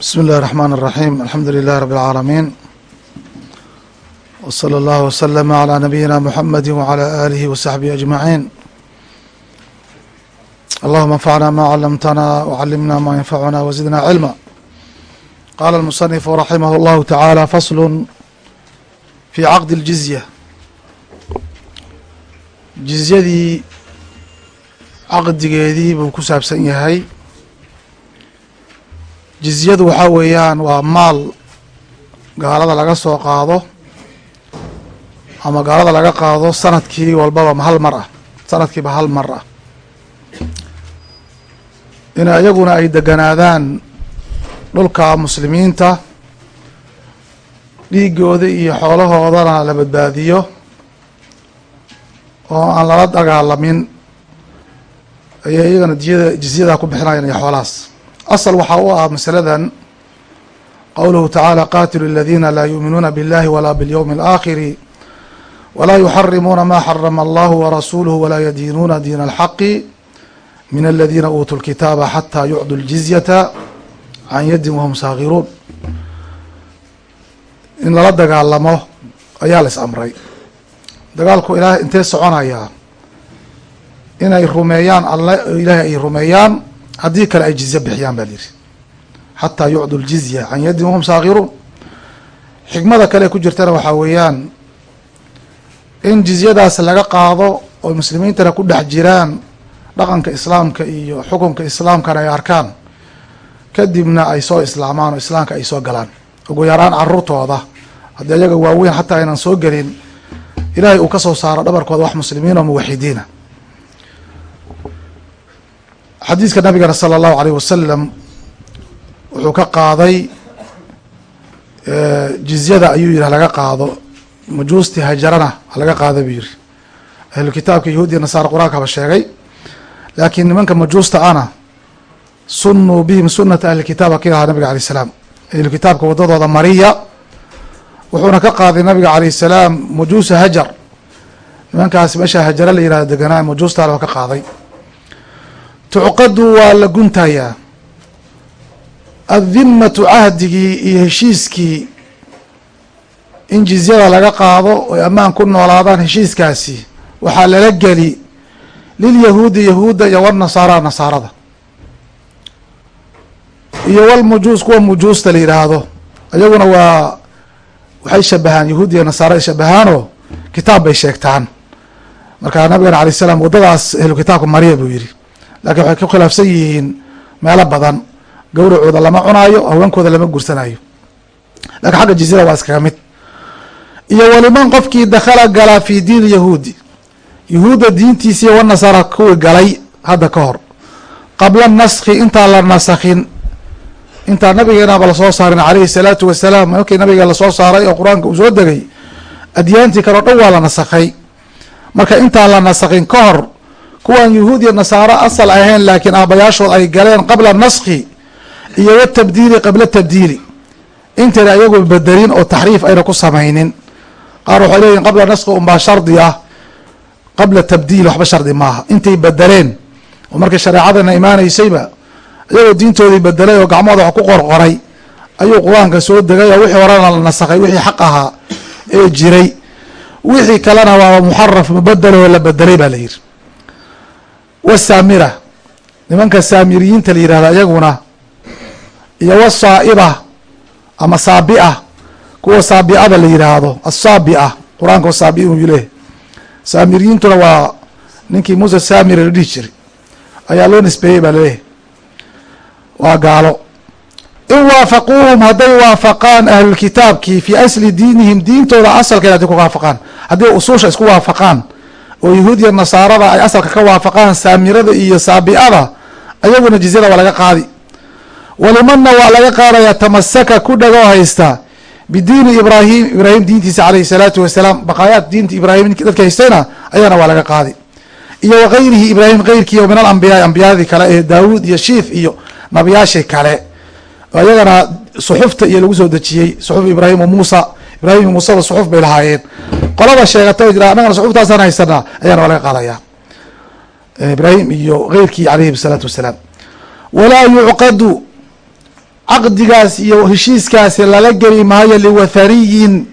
بsم الlh الرحmن الرحيم الحمdu لله رب العاalمين وصلى الله وسلم على نبيinا محمد وعلى آله وصحبه أجمعين اللهma انفعna ma علمتنا وعلمنا ma ينفعنا وزدنا علما qال المصنف رحimه الله تعالى فصل في cقد الجiزية jizyadii caqdigeedii buu ku saabsan yahay jizyadu waxaa weeyaan waa maal gaalada laga soo qaado ama gaalada laga qaado sannadkii walbaba hal mar ah sanadkiiba hal mar ah. In iyaguna ay deganaadaan dhulka muslimiinta dhiigooda iyo xoolahoodana la badbaadiyo oo aan lala dagaalamin ayay iyagana jiyada jizyada ku bixinayan iyo xoolahaas asal waxaa u ah masaladan qowluhu tacaala qaatilu اladina laa yuuminuuna biاllahi walaa biاlyowmi اlaakhiri walaa yuxarimuuna ma xarama allahu warasuluhu walaa yadiinuuna diina alxaqi min aladina uutuu lkitaaba xataa yucdu ljizyata can yadin wahum saagiruun in lala dagaalamo ayaa la is amray dagaalku ilaah intee soconayaa inay rumeeyaan alle ilaahay ay rumeeyaan haddii kale ay jizye bixiyaan baa liyihi xataa yucdu ljizya can yadin wahum saagiruun xikmada kale ku jirtana waxaa weeyaan in jizyadaas laga qaado oo muslimiintana ku dhex jiraan dhaqanka islaamka iyo xukunka islaamkana ay arkaan kadibna ay soo islaamaan oo islaamka ay soo galaan. Ugu yaraan caruurtooda haddii ayaga waaweyn xataa aynan soo gelin ilaahay uu ka soo saaro dhabarkooda wax muslimiin oo muwaxidiina xadiiska nabigana salى اllahu aleyh wasalam wuxuu ka qaaday jizyada ayuu yihi halaga qaado. Majuusti hajarana halaga qaado buu yihi ahlu kitaabka yahuudiya nasaara qur'aanka sheegay laakiin nimanka majuusta ana sunuu bihim sunata ahli kitaab ka ahaa nabiga alayh salaam. Ahlu kitaabka wadadooda mariya wuxuuna ka qaaday nabiga alayh salaam majuusa hajar. Nimankaas meesha hajara la yihahdo deganaa majuustaana waa ka qaaday tucqadu waa la guntayaa. Addimatu cahdigii iyo heshiiskii in jizyada laga qaado oy ammaan ku noolaadaan heshiiskaasi waxaa lala geli lilyahuudi yahuudda iyo walnasaara nasaarada. Iyo walmujuus kuwa mujuusta la yidhaahdo iyaguna waa waxay shabahaan yahuud iyo nasaara ay shabahaanoo kitaab bay sheegtaan. Marka nabigana alay salaam waddadaas ahlu kitaabka mariya buu yidhi lakiin waxay ku khilaafsan yihiin meelo badan. Gawracooda lama cunaayo haweenkooda lama gursanayo laakiin xagga jizyada waa iskaga mid. Iyo waliman qofkii dakhala galaa fi diin yahuudi. Yahuudda diintiisii wanasaara kuwii galay hadda ka hor. Qabla naskhi intaan la nasakhin intaan nabigeenaba la soo saarin alayhi salaatu wasalaam markii nabiga la soo saaray oo qur'aanka uu soo degay adyaantii kale o dhan waa la nasakhay. Marka intaan la nasakhin ka hor kuwan yahuud iyo nasaaro asal ahayn laakiin aabayaashood ay galeen qabla naskhi iyo watabdiili qabla tabdiili. Intayna ayagu bedelin oo taxriif ayna ku samaynin. Qaar waxay leeyihiin qabla naskhi unbaa shardi ah qabla tabdiil waxba shardi maaha. Intay bedeleen oo markii shareecadana imaanaysayba iyagoo diintoodii bedelay oo gacmooda wax ku qorqoray ayuu qur'aanka soo degay oo wixii horena la nasakhay wixii xaq ahaa ee jiray. Wixii kalena waa muxaraf mubedelo la bedelay baa la yidhi wasaamira nimanka saamiriyiinta la yihahda iyaguna iyo wasaa'iba ama saabi-a. Kuwa saabi-ada la yihaahdo asaabi-a qur'aanka saabi uu leh saamiriyiintuna waa ninkii muuse saamiri la dhihi jiray. Ayaa loo nisbeeyey baa laleeyahy waa gaalo. In waafaquuhum hadday waafaqaan ahlulkitaabkii fii asli diinihim diintooda asalkeeda hadday ku waafaqaan. Hadday usuusha isku waafaqaan oo yahuudiya nasaarada ay asalka ka waafaqaan saamirada iyo saabi-ada ayaguna jizyada waa laga qaadi. Walimanna waa laga qaadaya tamasaka ku dhagoo haysta bidiini ibraahim ibraahim diintiisa caleyhi salaatu wasalaam. Baqaayaat diinta ibraahim dadka haystayna ayana waa laga qaadi. Iyo wagayrihi ibraahim keyrkii oo min alambiyaai ambiyadii kale ee daawuud iyo shiif iyo nabiyaashii kale. Ayagana suxufta iyo lagu soo dejiyey suxuf ibraahim wa muusa ibraahim iyo muuseba suxuf bay lahaayeen. Qolada sheegata o jira annagana suxuftaasaan haysanaa ayaana waa laga qaadaya. Ibraahim iyo keyrkii caleyhi salaatu wasalaam. Walaa yucqadu caqdigaas iyo heshiiskaasi lala geli maayo liwathaniyin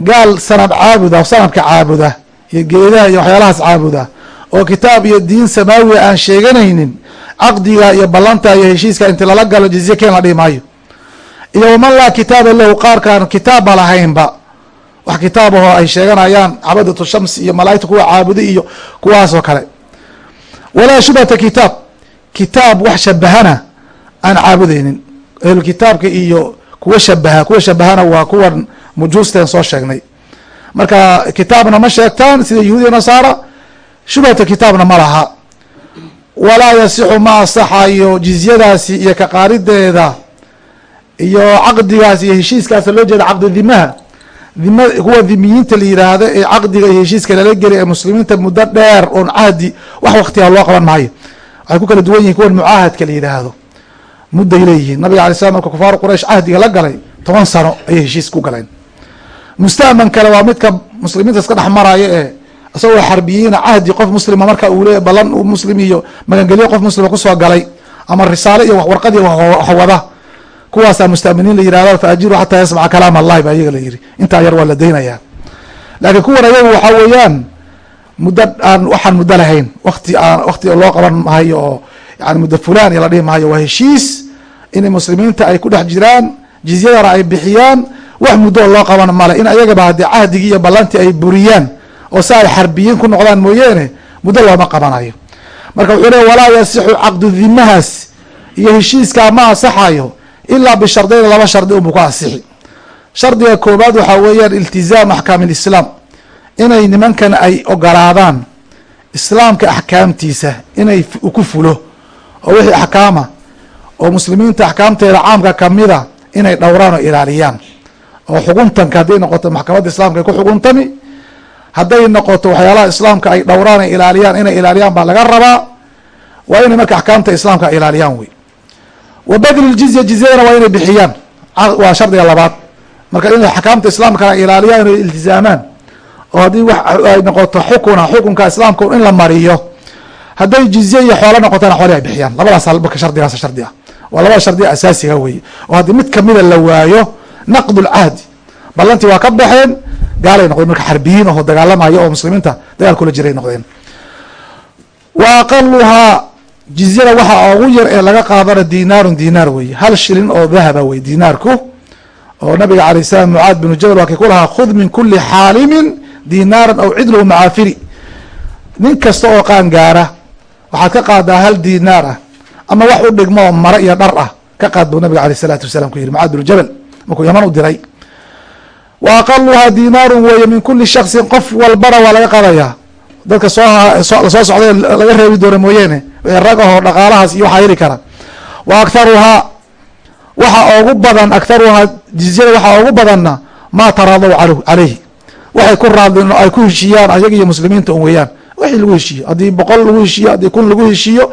gaal sanab caabuda sanabka caabuda iyo geedaha iyo waxyaalahaas caabuda oo kitaab iyo diin samaawi aan sheeganaynin caqdiga iyo ballanta iyo heshiiska inti lala galo jizye keen la dhihi maayo iyo waman laa kitaaba lahu qaarkaan kitaabba lahaynba. Wax kitaab ahoo ay sheeganayaan cabadatu shams iyo malaaigta kuwa caabuda iyo kuwaasoo kale. Walaa shubhata kitaab kitaab wax shabahana aan caabudeynin ahlu kitaabka iyo kuwa shabaha kuwa shabahana waa kuwan mujuusteen soo sheegnay. Marka kitaabna ma sheegtaan sida yahuudiya nasaara shubhata kitaabna ma laha. Walaa yasixu ma asaxayo jizyadaasi iyo kaqaarideeda iyo caqdigaas iyo heshiiskaasa loo jeeda caqdi dimaha dima kuwa dhimiyiinta la yiraahdo ee caqdiga iyo heshiiska lala geli ee muslimiinta muddo dheer oon cahdi wax waktiga loo qaban maayo. Waxay ku kala duwan yihiin kuwan mucaahadka la yidhaahdo mudday leeyihiin. Nabiga alay slam marka kufaar quraysh cahdiga la galay toban sano ayay heshiis ku galeen. Musta'man kale waa midka muslimiinta iska dhex maraayo ee isagoo xarbiyiina cahdi qof muslima marka uu leeya ballan muslim iyo magangelyo qof muslima ku soo galay ama risaale iyo warqadii waxwada kuwaasaa mustaminiin la yihahda faajiru xataa yasmaca kalaam allahi baa iyaga la yiri. Intaa yar waa la daynayaa laakiin kuwan ayagu waxaa weeyaan muddo aan waxaan muddo lahayn. Wati aan wakti loo qaban mahayo oo yani muddo fulan iyo la dhihi mahayo waa heshiis inay muslimiinta ay ku dhex jiraan jizyadana ay bixiyaan wax muddo loo qaban male. In ayagaba haddii cahdigii iyo ballantii ay buriyaan oo si ay xarbiyiin ku noqdaan mooyeene muddo looma qabanayo. Marka wuxuu leey walaa yasixu caqdu dimahaas iyo heshiiskaa ma asaxayo ilaa bishardayn laba shardi unbu ku asixi shardiga koobaad waxaa weeyaan iltizaamu axkaami lislaam inay nimankan ay ogolaadaan islaamka axkaamtiisa inay ku fulo. Oo wixii axkaama. Oo muslimiinta axkaamteeda caamka kamida inay dhowraan oo ilaaliyaan. Oo xuguntanka hadday noqoto maxkamadda islaamka ay ku xuguntami hadday noqoto waxyaalaha islaamka ay dhowraan ay ilaaliyaan inay ilaaliyaan baa laga rabaa. Waa inay marka axkaamta islaamka ilaaliyaan wey wa badli ljizya jizyadana waa inay bixiyaan. Waa shardiga labaad. Marka inay axkaamta islaamkana ilaaliyaan inay iltizaamaan oo haddii wax ay noqoto xukuna xukunka islaamka in la mariyo hadday jizye iyo xoolo noqotana xooli ay bixiyaan. Labadaas marka shardigaas shardi ah. Waa labada shardiga asaasiga weye oo haddii mid kamida la waayo naqd lcahdi ballantii waa ka baxeen gaalay noqdeen. Marka xarbiyiin oo dagaalamaya oo muslimiinta dagaal kula jiray noqdeen. Wa jizyada waxaa ugu yar ee laga qaadana dinaarun dinaar weye hal shilin oo dahaba wey dinaarku oo nabiga alayh salam mucaad binu jabal waa kii ku lahaa khud min kuli xaalimin dinaaran aw cidlahu macaafiri. Nin kasta oo qaan gaara waxaad ka qaadaa hal dinaar ah ama wax u dhigmo mare iyo dhar ah ka qaad buu nabiga aleyh salaatu wasalam ku yihi mucaad binu jabal markuu yaman u diray wa aqaluhaa dinaarun weeye min kuli shaksin qof walbana waa laga qaadayaa. Dadka soo la soo socday laga reebi doona mooyeene rag dhaqaalahaas iyo waxaa heli kara. Wa akharuhaa waxa ugu badan akharuhaa jizyada waxaa ugu badanna maa taraadaw caleyhi waxay ku raadleen ay ku heshiiyaan ayaga iyo muslimiinta un weeyaan. Wixii lagu heshiiyo haddii boqol lagu heshiiyo haddii kun lagu heshiiyo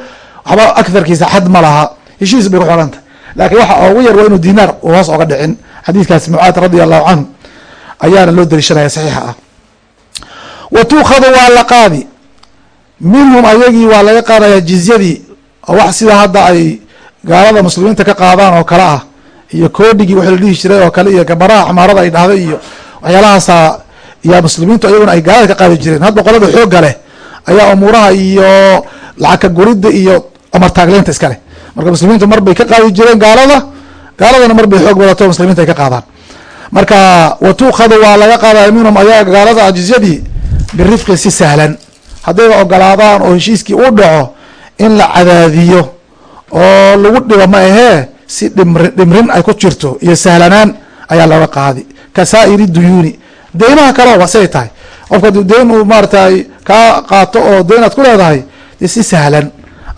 waxba aktharkiisa xad ma laha. Heshiis bay ku xiran tahay. Laakiin waxa ugu yar waa inuu dinaar uu hoos oga dhicin. Xadiidkaas mucaad radi allahu canhu ayaana loo daliishanaya saxiixa ah. Wa tuukhadu waa la qaadi minhum ayagii waa laga qaadaya jizyadii oo wax sida hadda ay gaalada muslimiinta ka qaadaan oo kale ah iyo koodhigii wixii la dhihi jiray oo kale iyo gabaraha xamaarada ay dhahday iyo waxyaalahaasa yaa muslimiintu ayaguna ay gaalada ka qaadi jireen. Hadda qolada xoogga leh ayaa umuuraha iyo lacag ka guridda iyo amartaagleynta iska leh. Marka muslimiintu mar ka qaadi jireen gaalada gaaladana mar xoog badato muslimiinta ay ka qaadaan. Marka wa tuukhadu waa laga qaadaya minhum ayaga gaalada jizyadii birifqin si sahlan haddayba ogolaadaan oo heshiiskii u dhaco in la cadaadiyo oo lagu dhibo ma ahee si dhimri dhimrin ay ku jirto iyo sahlanaan ayaa looga qaadi. Ka saa'iri duyuuni. Deymaha kale waa siday tahay. Qofka aduu deyn uu maaratay kaa qaato oo deyn aad ku leedahay dee si sahlan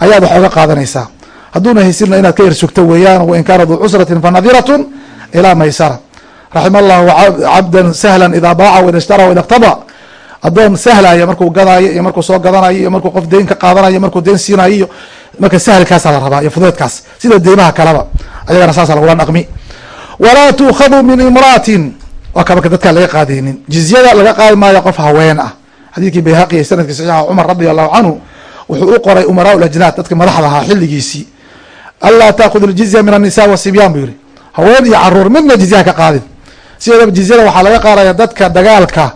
ayaad wax oga qaadanaysaa. Hadduuna haysinna inaad ka yarsugto weeyaan wain kaana duu cusratin fanadiratun ilaa maysara. Raxima allahu cabdan sahlan idaa baaca waida ishtara waida iqtada adoon sahlaya markuu gadaayo iyo markuu soo gadanayo iyo markuu qof deyn ka qaadanayo markuu deyn siinayo iyo marka sahlkaasa la rabaa iyo fudeedkaas sida deymaha kaleba ayagana saasa lagula dhaqmi. Walaa tuukhadu min imraatin. Waa ka marka laga qaadaynin. Jizyada laga qaadi maayo qof haween ah. Xadiidkii bayhaqi sannadkii saxiixa cumar radi allahu canhu wuxuu u qoray umaraa lajnaad dadka madaxda ahaa xilligiisii. Anlaa taakhud ljizya min annisa wasibyaan buu yihi haween iyo carruur midna jizyaha ka qaadin. Sideedaba jizyada waxaa laga qaadaya dadka dagaalka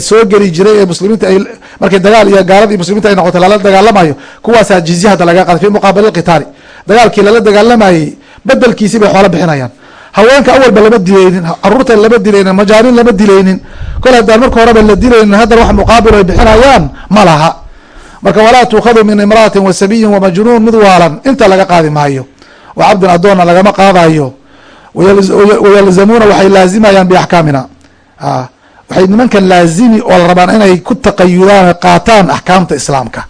soo geli jiray ee muslimiinta ay markay dagaal iyo gaalada iyo muslimiinta ay noqotay lala dagaalamayo kuwaasaa jizya hadda laga qaaday fi muqaabali lqitaali dagaalkii lala dagaalamayey bedelkiisii bay xoolo bixinayaan. Haweenka awalba lama dilaynin carruurta lama dilaynin majaanin lama dilaynin. Kol haddaan marka horeba la dilaynin haddana wax muqaabil ay bixinayaan ma laha. Marka walaa tuukhadu min imra'atin wa sabiyin wamajnuun mid waalan inta laga qaadi maayo. Wa cabdin adoonna lagama qaadayo. Wayalzamuuna waxay laazimayaan biaxkaamina waxay nimankan laazimi oo rabaan inay ku taqayudaan qaataan axkaamta islaamka.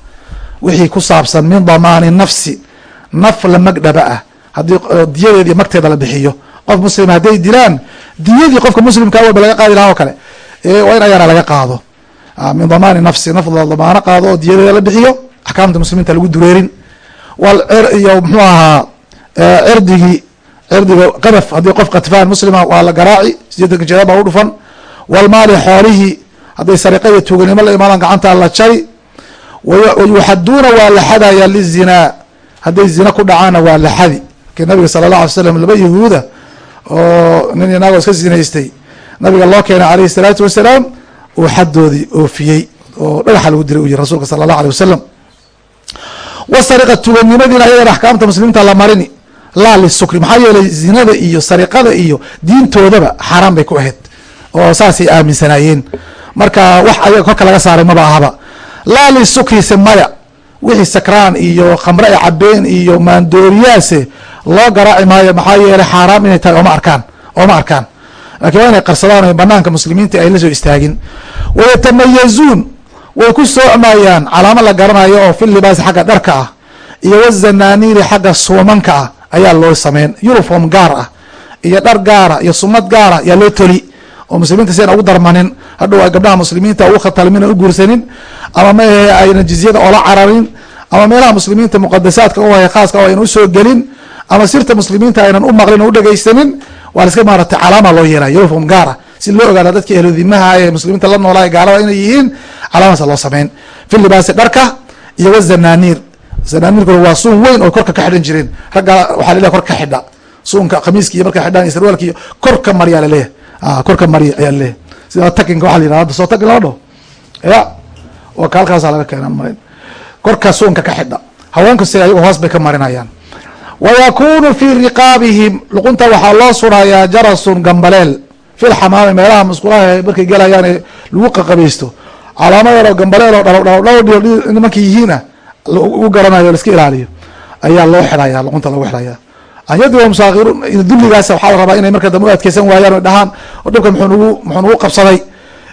Wixii ku saabsan min damaani nafsi naf la magdhaba ah. Haddii diyadeedi magteeda la bixiyo. Qof muslima hadday dilaan diyadii qofka muslimka walba laga qaadi lahaa oo kale. Waa in ayana laga qaado. Min damaani nafsi naf la damaano qaado oo diyadeeda la bixiyo axkaamta muslimiinta lagu dureerin. Iyo muxuu ahaa cirdigii cirdiga qadaf. Haddii qof katfaan muslima waa la garaaci sideetanka jeeda baa u dhufan walmaali xoolihii hadday sariqa iyo tuuganimo la imaadaan gacanta la jari wayuxaduuna waa la xadaya lizinaa hadday zina ku dhacaana waa la xadi. Markii nabiga sala allah alay slam laba yahuuda oo nin inaagoo iska zinaystay nabiga loo keenay alayhi salaatu wasalaam uu xaddoodii oofiyey oo dhagaxa lagu dilay u yiri rasuulka sala allah alay wasalam wasariqa tuuganimadiina ayadana axkaamta muslimiinta la marini laa lisukri maxaa yeelay zinada iyo sariqada iyo diintoodaba xaaraan bay ku ahayd oo saasay aaminsanaayeen. Marka wax ayaga korka laga saaray maba ahaba. Laa lisukrise maya wixii sakraan iyo khamre ay cabeen iyo maandooriyaase loo garaaci maayo maxaa yeelay xaaraam inay tahay ooma arkaan ooma arkaan. Lakiin waa inay qarsadaan o banaanka muslimiinta ay la soo istaagin. Wayatamayazuun way ku soocmayaan calaamo la garanayo oo fi libaasi xagga dharka ah iyo wazanaaniiri xagga suumanka ah ayaa loo sameyn uniform gaar ah iyo dhar gaara iyo sumad gaara ayaa loo toli oo muslimiinta si ayna ugu darmanin hadhow gabdhaha muslimiinta ugu khatalmin o u guursanin ama maahe ayna jizyada oola cararin ama meelaha muslimiinta muqadasaadka u hay khaaska ayna u soo gelin ama sirta muslimiinta aynan u maqlin o udhegaysanin waa la iska maaratay calaama loo yeelaya uniform gaar ah si loo ogaada dadka ehludimaha ee muslimiinta la noolaa gaalada inay yihiin calaamadaasa loo sameyn. Fi libaasi dharka iyo wazanaaniir zanaaniirkuna waa suun weyn oo korka ka xidhan jireen ragga waxaa laleeyahy korka ka xidha. Suunka khamiiska iyo markay xidhaan iyo sarwaalka iyo korka marya laleeyahy korka marya ayaa laleeyahy sida takinka waxa la yihahda hadda soo takin lama dhaho ya waa ka halkaasa laga keena marin korka suunka ka xidha haweenku si ayagu hoos bay ka marinayaan wa yakunu fii riqaabihim luqunta waxaa loo sunayaa jarasun gambaleel fil xamaami meelaha musqulaha markay gelayaan ee lagu qaqabaysto calaamo yaroo gambaleel oo dhalo nimankii yihiina u garanayo la iska ilaaliyo ayaa loo xidhaya luqunta lagu xidhaya ayadii waa musaakiruun dulligaas waxaa la rabaa inay marka dambe u adkeysan waayaan o dhahaan. Oo dhibka muxuu nagu muxuu nagu qabsaday.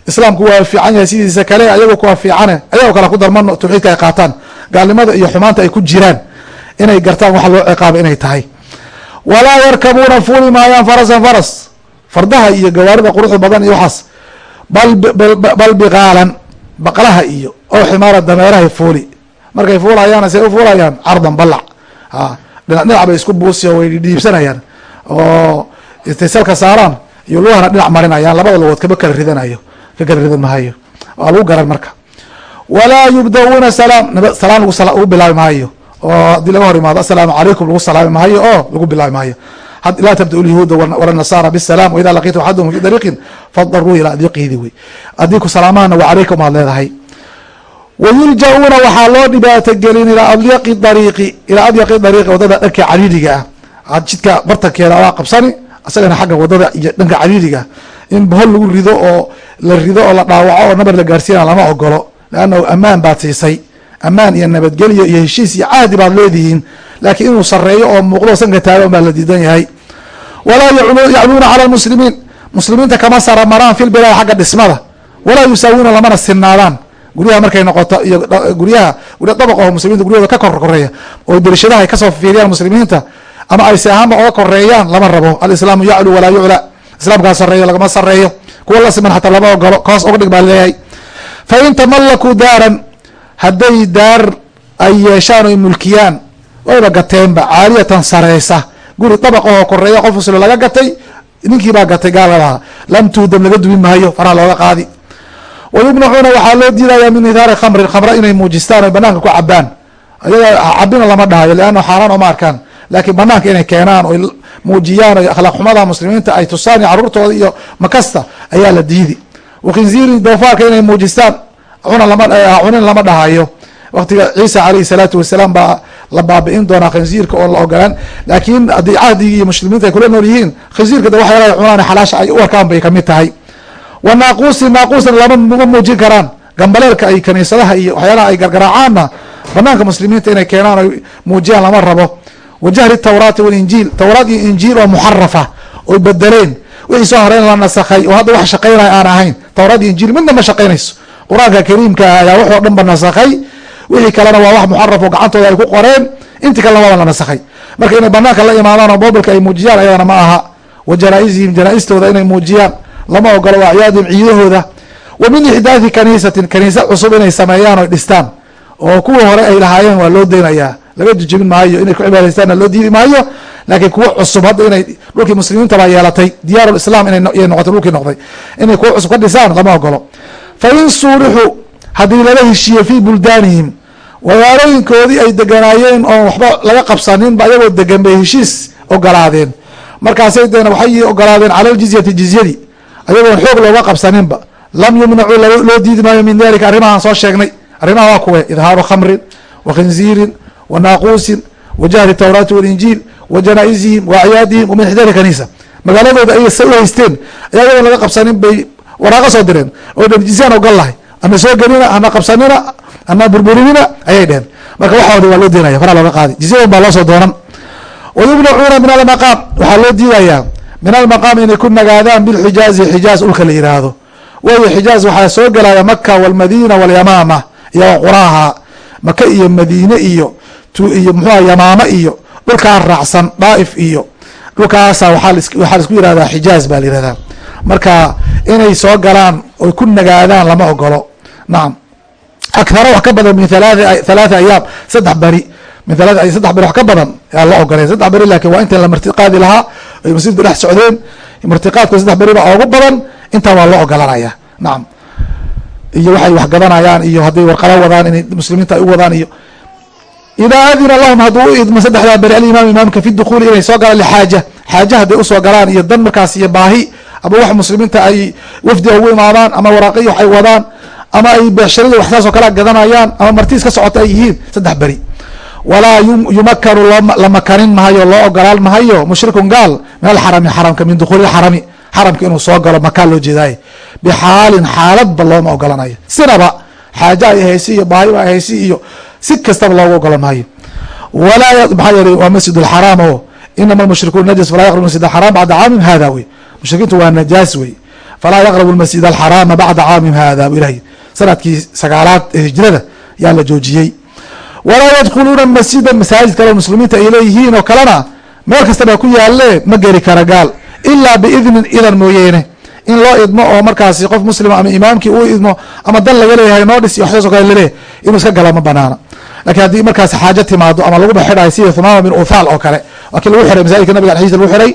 Islaamku waa fiican yahay sidiisa kale ayago kuwa fiicane ayagoo kale ku darmano tawxiidka ay qaataan. Gaalnimada iyo xumaanta ay ku jiraan. Inay gartaan waxa loo ciqaaba inay tahay. Walaa yarkabuuna fuuli maayaan farasan faras fardaha iyo gawaarida quruxda badan iyo waxaas. Bal biqaalan baqlaha iyo oo ximaara dameerahay fuuli. Markay fuulayaana say u fuulayaan cardan balac a dhinac dhinac bay isku buusiyo way dhiibsanayaan. Oo intay salka saaraan iyo lugahana dhinac marinayaan labada lugood kama kala ridanayo ka kala ridan mahayo waa lagu garan marka. Walaa yubda-uuna salaam salaam lagu bilaabi maayo oo haddii laga hor imaado assalaamu calaykum lagu salaami maayo oo lagu bilaabi maayo laa tabda lyahuuda wala nasaara bisalaam waida laqiitum axadahum fi dariiqin fadaruu ilaa adyiqiidi wey. Haddii ku wa calaykum aad leedahay wayulja-uuna waxaa loo dhibaatogelin ilaa adyaqi dariiqi ilaa adyaqi dariiqi waddada dhanka cariiriga ah. Jidka bartankeeda waa qabsani isagana xagga waddada iyo dhanka cariiriga in bohol lagu rido oo la rido oo la dhaawaco oo nabar la gaarsiina lama ogolo leannahu ammaan baad siisay. Ammaan iyo nabadgelyo iyo heshiis iyo cahdi baad leedihiin laakiin inuu sareeyo oo muuqdo sanka taagan baa la diidan yahay. Walaa yacluuna cala lmuslimiin muslimiinta kama sara maraan fil bilaad xagga dhismada. Walaa yusaawuuna lamana sinaadaan guryaha markay noqoto iyo guryaha gurya dabaqaho muslimiinta guryahooda ka kor koreeya oo darishadaha ay ka soo fiiriyaan muslimiinta ama ayse ahaanba oga koreeyaan lama rabo. Alislaamu yaclu walaa yucla. Islaamkaa sareeyo lagama sareeyo kuwa la siman xataa lama ogolo koos oga dhig baa leeyahay. Fa in tamallakuu daaran hadday daar ay yeeshaan oy mulkiyaan wayba gateenba caaliyatan sareysa. Guri dabaqahoo koreeya qof muslim laga gatay ninkiibaa gatay gaaladaha lam tuudam laga dumin maayo faraha looga qaadi wayumnacuuna waxaa loo diidaya min ihaari khamrin khamra inay muujistaan oy banaanka ku cabaan ayaga cabina lama dhahayo leanna xaaraan oma arkaan laakiin banaanka inay keenaan oy muujiyaan o akhlaaq xumada muslimiinta ay tusaan iyo caruurtooda iyo makasta ayaa la diidi wakhinziirin doofaarka inay muujistaan cunin lama dhahayo waktiga ciisa alayhi salaatu wasalaam baa la baabi'in doonaa khinziirka oon la ogolaan laakiin haddii cahdigii iyo muslimiinta ay kula nool yihiin khinziirka de waxyaalaha cunaan xalaasha ay u arkaan bay ka mid tahay wa naaquusi naaquusna lama ma muujin karaan. Gambaleelka ay kaniisadaha iyo waxyaalaha ay gargaraacaanna banaanka muslimiinta inay keenaan oy muujiyaan lama rabo. Wa jahri tawraati walinjiil tawraat iyo injiil oo muxarafa oy bedeleen wixii soo horeyn la nasakhay oo hadda wax shaqaynaya aan ahayn. Tawraat iyo injiil midna ma shaqaynayso. Qur'aanka kariimka ayaa waxoo dhan ba nasakhay. Wixii kalena waa wax muxaraf oo gacantooda ay ku qoreen. Inti kalena waaba la nasakhay. Marka inay banaanka la imaadaan oo mobilka ay muujiyaan ayadana ma aha. Wa janaa-isihim janaa-istooda inay muujiyaan lama ogolo wa acyaadihim ciidahooda. Wa min ixdaathi kaniisatin kaniisa cusub inay sameeyaan oy dhistaan. Oo kuwii hore ay lahaayeen waa loo deynayaa laga jujebin maayo inay ku cibaadaystaanna loo diidi maayo. Laakiin kuwa cusub hadda inay dhulkii muslimiinta baa yeelatay diyaaru islam inay noqotay dhulkii noqday. Inay kuwa cusub ka dhisaan lama ogolo. Fa in suurixu haddii lala heshiiyo fii buldaanihim magaalooyinkoodii ay deganaayeen oon waxba laga qabsaninba ayagoo degan bay heshiis ogolaadeen. Markaasay deena waxay ogolaadeen cala ljizyati jizyadii ayagoon xoog looga qabsaninba. Lam yumnacuu loo diidi maayo min dalika arrimahaan soo sheegnay. Arrimaha waa kuwe. Idhaaru khamrin wa khinziirin wa naaquusin wa jahri tawraati walinjiil wa janaa-isihim wa acyaadihim wa min ixdaari kaniisa. Magaaladooda ay sa u haysteen. Ayagoon laga qabsanin bay waraaqa soo direen. Oo dhan jizyaan ogal lahay ana soo gelina ana qabsanina ana burburinina ayay dheheen marka waxoodi waa loo deenaya faraa looga qaadi. Jizyadan baa loosoo doonan. Wayumnacuuna min almaqaam. Waxaa loo diidayaa min almaqaam inay ku nagaadaan bilxijaazi xijaaz dhulka la yiraahdo. Wayo xijaaz waxaa soo gelaya maka walmadina walyamaama iyo quraaha. Maka iyo madiine iyo iyo muxuha yamaamo iyo dhulkaa raacsan daaif iyo dhulkaasa waxaa la isku yihahdaa xijaaz baa la yihahdaa marka inay soo galaan oy ku nagaadaan lama ogolo nacam akara wax ka badan min halaatha ayaam saddex beri. Min saddex beri wax ka badan yaa la ogoleen saddex beri laakiin waa inta la martiqaadi lahaa ay masjidka dhex socdeen martiqaadka saddex beri baa oogu badan intaa waa loo ogolanaya nacam iyo waxay wax gadanayaan iyo hadday warqalo wadaan inay muslimiinta ay u wadaan iyo idaa adina lahum hadduu u idmo saddexdaa beri alimaam imaamka fi dukuuli inay soo galaan lixaaja. Xaaja hadday u soo galaan iyo dan markaas iyo baahi ama wax muslimiinta ay wafdiga ugu imaadaan ama waraaqiyi wax ay wadaan ama ay beexsharida wax saas oo kala gadanayaan ama martiis ka socota ay yihiin saddex beri walaa yumakanu la makanin mahayo loo ogolaan mahayo mushrikun gaal min alxarami xaramka min dukuuli xarami xaramka inuu soo galo makaan loo jeedaaye bixaalin xaaladba looma ogolanayo. Sinaba xaaja ay haysi iyo baahiba ay haysi iyo si kastaba loogu ogolan maayo. Walaa maxaa yeelay waa masjid alxaraam oo inama almushrikuun najas falaa yaqrabu masjid alxaraam bacda caamim hada wey. Mushrikiintu waa najaas wey. Falaa yaqrabu lmasjid alxaraama bacda caamim hada bu ilahay sannadkii sagaalaad ee hijrada yaa la joojiyey walaa yadkhuluuna masjida masaajid kale muslimiinta ay leeyihiin oo kalena meel kastaba ku yaalee ma geli kara gaal. Ilaa biidnin idan mooyeene. In loo idmo oo markaasi qof muslima ama imaamkii uu idmo ama dan laga leeyahay noo iyo waxsaas o kale laleeyahy inuu iska gala ma banaana. Lakiin haddii markaas xaajo timaado ama laguba xidhayo sida thumaama bin uthal oo kale waa lagu xiray masaajidka nabiga alxiisa lagu xiray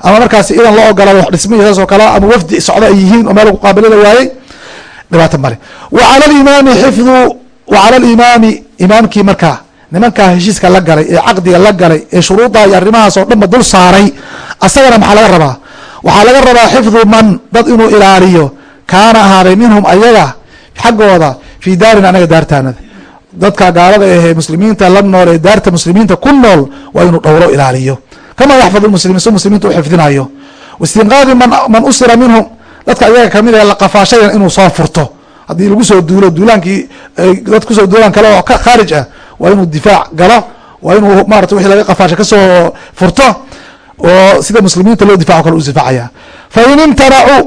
ama markaas idan loo ogolaado wax dhismihi saas oo kale ama wafdi socdo ay yihiin oo meel lagu qaabilila waayey dhibaato male wa cala alimaami xifdu wa cala alimaami imaamkii markaa nimankaa heshiiska la galay ee caqdiga la galay ee shuruudda iyo arrimahaas oo dhanba dul saaray asagana maxaa laga rabaa? Waxaa laga rabaa xifdu man dad inuu ilaaliyo. Kaana ahaaday minhum ayaga xaggooda fii daarin anaga daartaanada. Dadka gaalada ahee muslimiinta la nool ee daarta muslimiinta ku nool waa inuu dhowro ilaaliyo. Kama yaxfadu muslimiin si muslimiinta u xifdinayo istinqaadi man man usira minhum dadka ayaga ka mid ee la qafaashayan inuu soo furto haddii lagu soo duulo duulaankii dad ku soo duulaan kale oo khaarij ah waa inuu difaac galo waa inuu maarata wixii laga qafaasha ka soo furto oo sida muslimiinta loo difaco kale u difaacaya fa in imtanacuu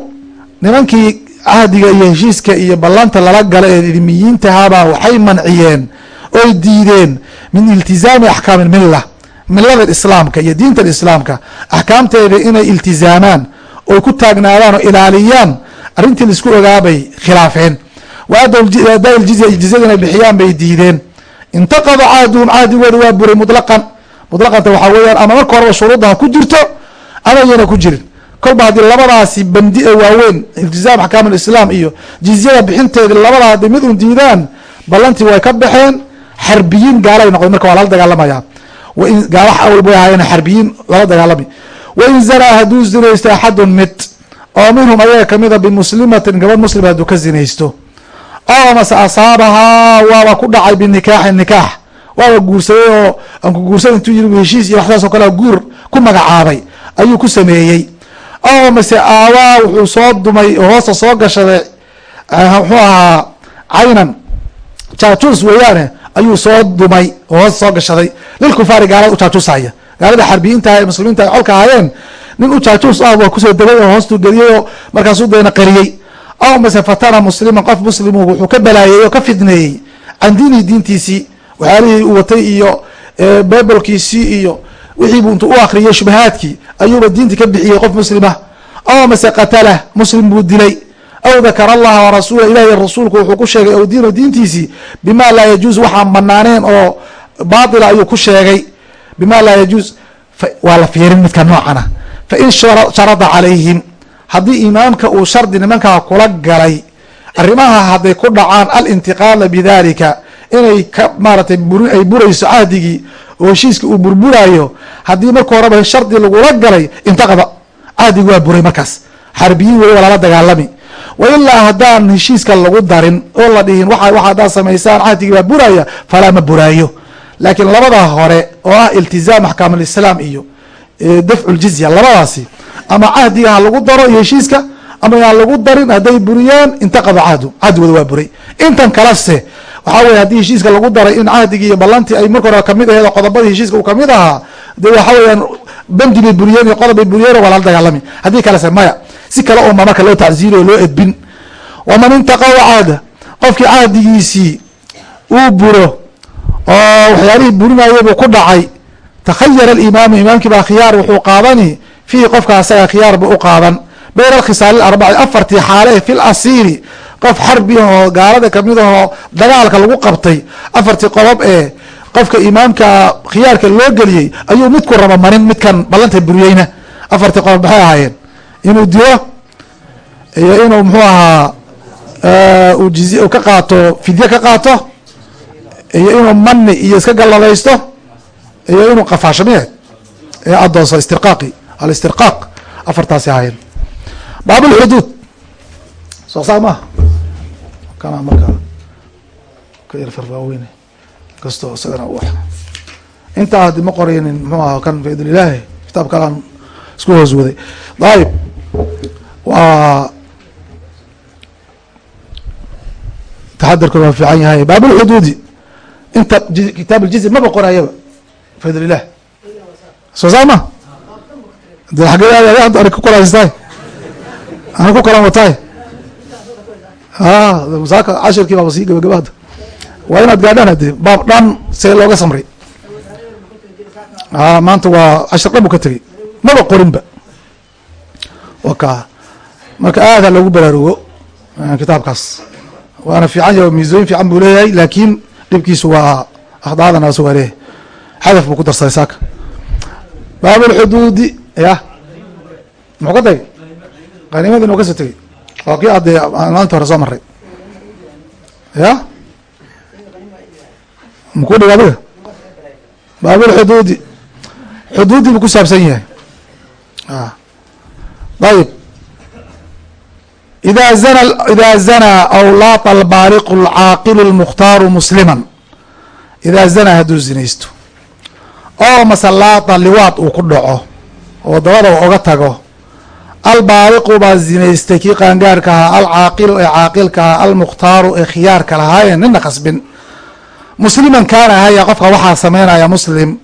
nimankii cahdiga iyo heshiiska iyo ballanta lala gala ee idimiyiintahabaa waxay manciyeen oy diideen min iltizaami axkaami milla milada islaamka iyo diinta islaamka axkaamteeda inay iltizaamaan oy ku taagnaadaan oo ilaaliyaan arrintii la isku ogaabay khilaafeen jizyada inay bixiyaan bay diideen. Intaqada cahduhum cahdigooda waa buray mutlaqan. Mutlaqanta waxaa weeyaan ama marka horeba shuruudda ku jirto ama yayna ku jirin. Kolba haddii labadaasi bandi ee waaweyn iltizaam axkaam alislaam iyo jizyada bixinteedi labada hadday mid diidaan ballantii way ka baxeen xarbiyiin gaalay noqdeen. Marka waa lala dagaalamaya. Wain gaala awal bay ahaayeen xarbiyiin lala dagaalami. Wain zanaa hadduu zinaysto axadun mid oo minhum ayaga kamida bimuslimatin gabadh muslima hadduu ka zinaysto oo mase asaabahaa waaba ku dhacay binikaaxi nikaax. Waaba guursaday oo aan ku guursan intuu yiri heshiis iyo waxsaas oo kale guur ku magacaabay. Ayuu ku sameeyey. Oo mase aawaa wuxuu soo dumay oo hoosta soo gashaday muxuu ahaa caynan. Jaajuus weeyaane ayuu soo dumay oo hoosta soo gashaday. Lilkufaari gaalada u jaajuusaya gaalada xarbiyiinta ee muslimiinta ay colka ahaayeen nin u jaajuus ah waa ku soo degay oo hoostuu geliyey oo markaasuu deena qariyey aw mase fatana musliman qof muslimu wuxuu ka balaayeey oo ka fidneeyey can diinihi diintiisii waxyaalihii uu watay iyo bebolkiisii iyo wixiibu intuu u akriyay shubahaadkii ayuuba diintii ka bixiyey qof muslima aw mase qatalah muslim buu dilay aw dakara allaha warasuula ilahi rasuulku wuxuu ku sheegay ow diinu diintiisii bima laa yajuuz waxaan banaaneen oo baatila ayuu ku sheegay bima laa yajuuz waa la fiirin midka noocana fain sharada calayhim haddii imaamka uu shardi nimankaa kula galay arrimaha hadday ku dhacaan alintiqaala bidalika inay ka maaratay ay burayso cahdigii oo heshiiska uu burburaayo haddii marka horeba shardi lagula galay intaqada cahdigii waa buray markaas. Xarbiyiin weli waa lala dagaalami. Wa ilaa haddaan heshiiska lagu darin oo la dhihin waa waxa haddaad samaysaan cahdigii baa buraya falaa ma buraayo. Laakiin labada hore oo ah iltizaam axkaam iyo dafcu ljizya labadaasi ama cahdiga ha lagu daro iyo heshiiska ama yaan lagu darin hadday buriyaan intaqada cahdu cahdigooda waa buray. Intan kalese waxaa weye haddii heshiiska lagu daray in cahdigii iyo ballantii ay marka hore ka mid aheed qodobadii heshiiska uu ka mid ahaa dee waxa weyaan bandi bay buriyeen iyo qodob bay buriyeen waa lala dagaalami. Haddii kalese maya si kale uma marka loo tacziiliyo loo edbin. Waman intaqaa cahda qofkii cahdigiisii uu buro oo waxyaalihii burinayay buu ku dhacay takhayara alimaamu imaamkii baa khiyaar wuxuu qaadani fiihi qofka asaga khiyaar buu u qaadan. Bayna alkhisaali arbaci afartii xaale ee fil asiiri. Qof xarbi ahoo gaalada ka mid ahoo dagaalka lagu qabtay. Afartii qodob ee qofka imaamka khiyaarka loo geliyey ayuu midku raba marin midkan ballanta buriyeyna afartii qodob maxay ahaayeen? Inuu dilo iyo inuu muxuu ahaa jizy ka qaato fidye ka qaato? Iyo inuu mani iyo iska galladaysto iyo inuu qafaasho miye ee adoonso istirqaaqi alistirqaaq afartaasi ahaayeen baabulxuduud soo saa maha kana markaa ka yar farfaaweyne kastoo isagana u intaa ma qoraynin muxuu aha kan faidulilaahi kitaab kalaan isku hoos waday dayib waa taxadarkuna waa fiican yahay baabulxuduudi inta kitaab aljizi maba qorayaba faidlilah soo saa ma de xagee ari ku kalan wataay. Masaaka cashirkii inaad gaadhaan hade baab see looga samray. Maanta waa cashir dhan bu maba qorinba. Marka aad ha loogu baraarugo kitaabkaas. Waana fiican fiican buu leeyahay laakiin dhibkiisu waa akhdaadan asu waa leeyahay. Ku darsaday saaka. Baab lxuduudi ya muxuu ka tagay qaniimadi inuu ka soo tegey. Oo kii adee maalinta hore soo maray ya muku dhig adiga baabulxuduudi xuduudi. Buu ku saabsan yahay. Ayib ida zana ida zanaa aw laata albaaliqu alcaaqilu lmukhtaaru musliman. Idaa zanaa hadduu zinaysto. Oo mase liwaad uu ku dhaco oo dabada oga tago. Albaaliqu baa zinaystay kii qaangaarka ahaa alcaaqilu ee caaqilka ahaa almukhtaaru ee khiyaarka lahaayeen nina khasbin musliman kaana haya qofka waxaa sameynaya muslim.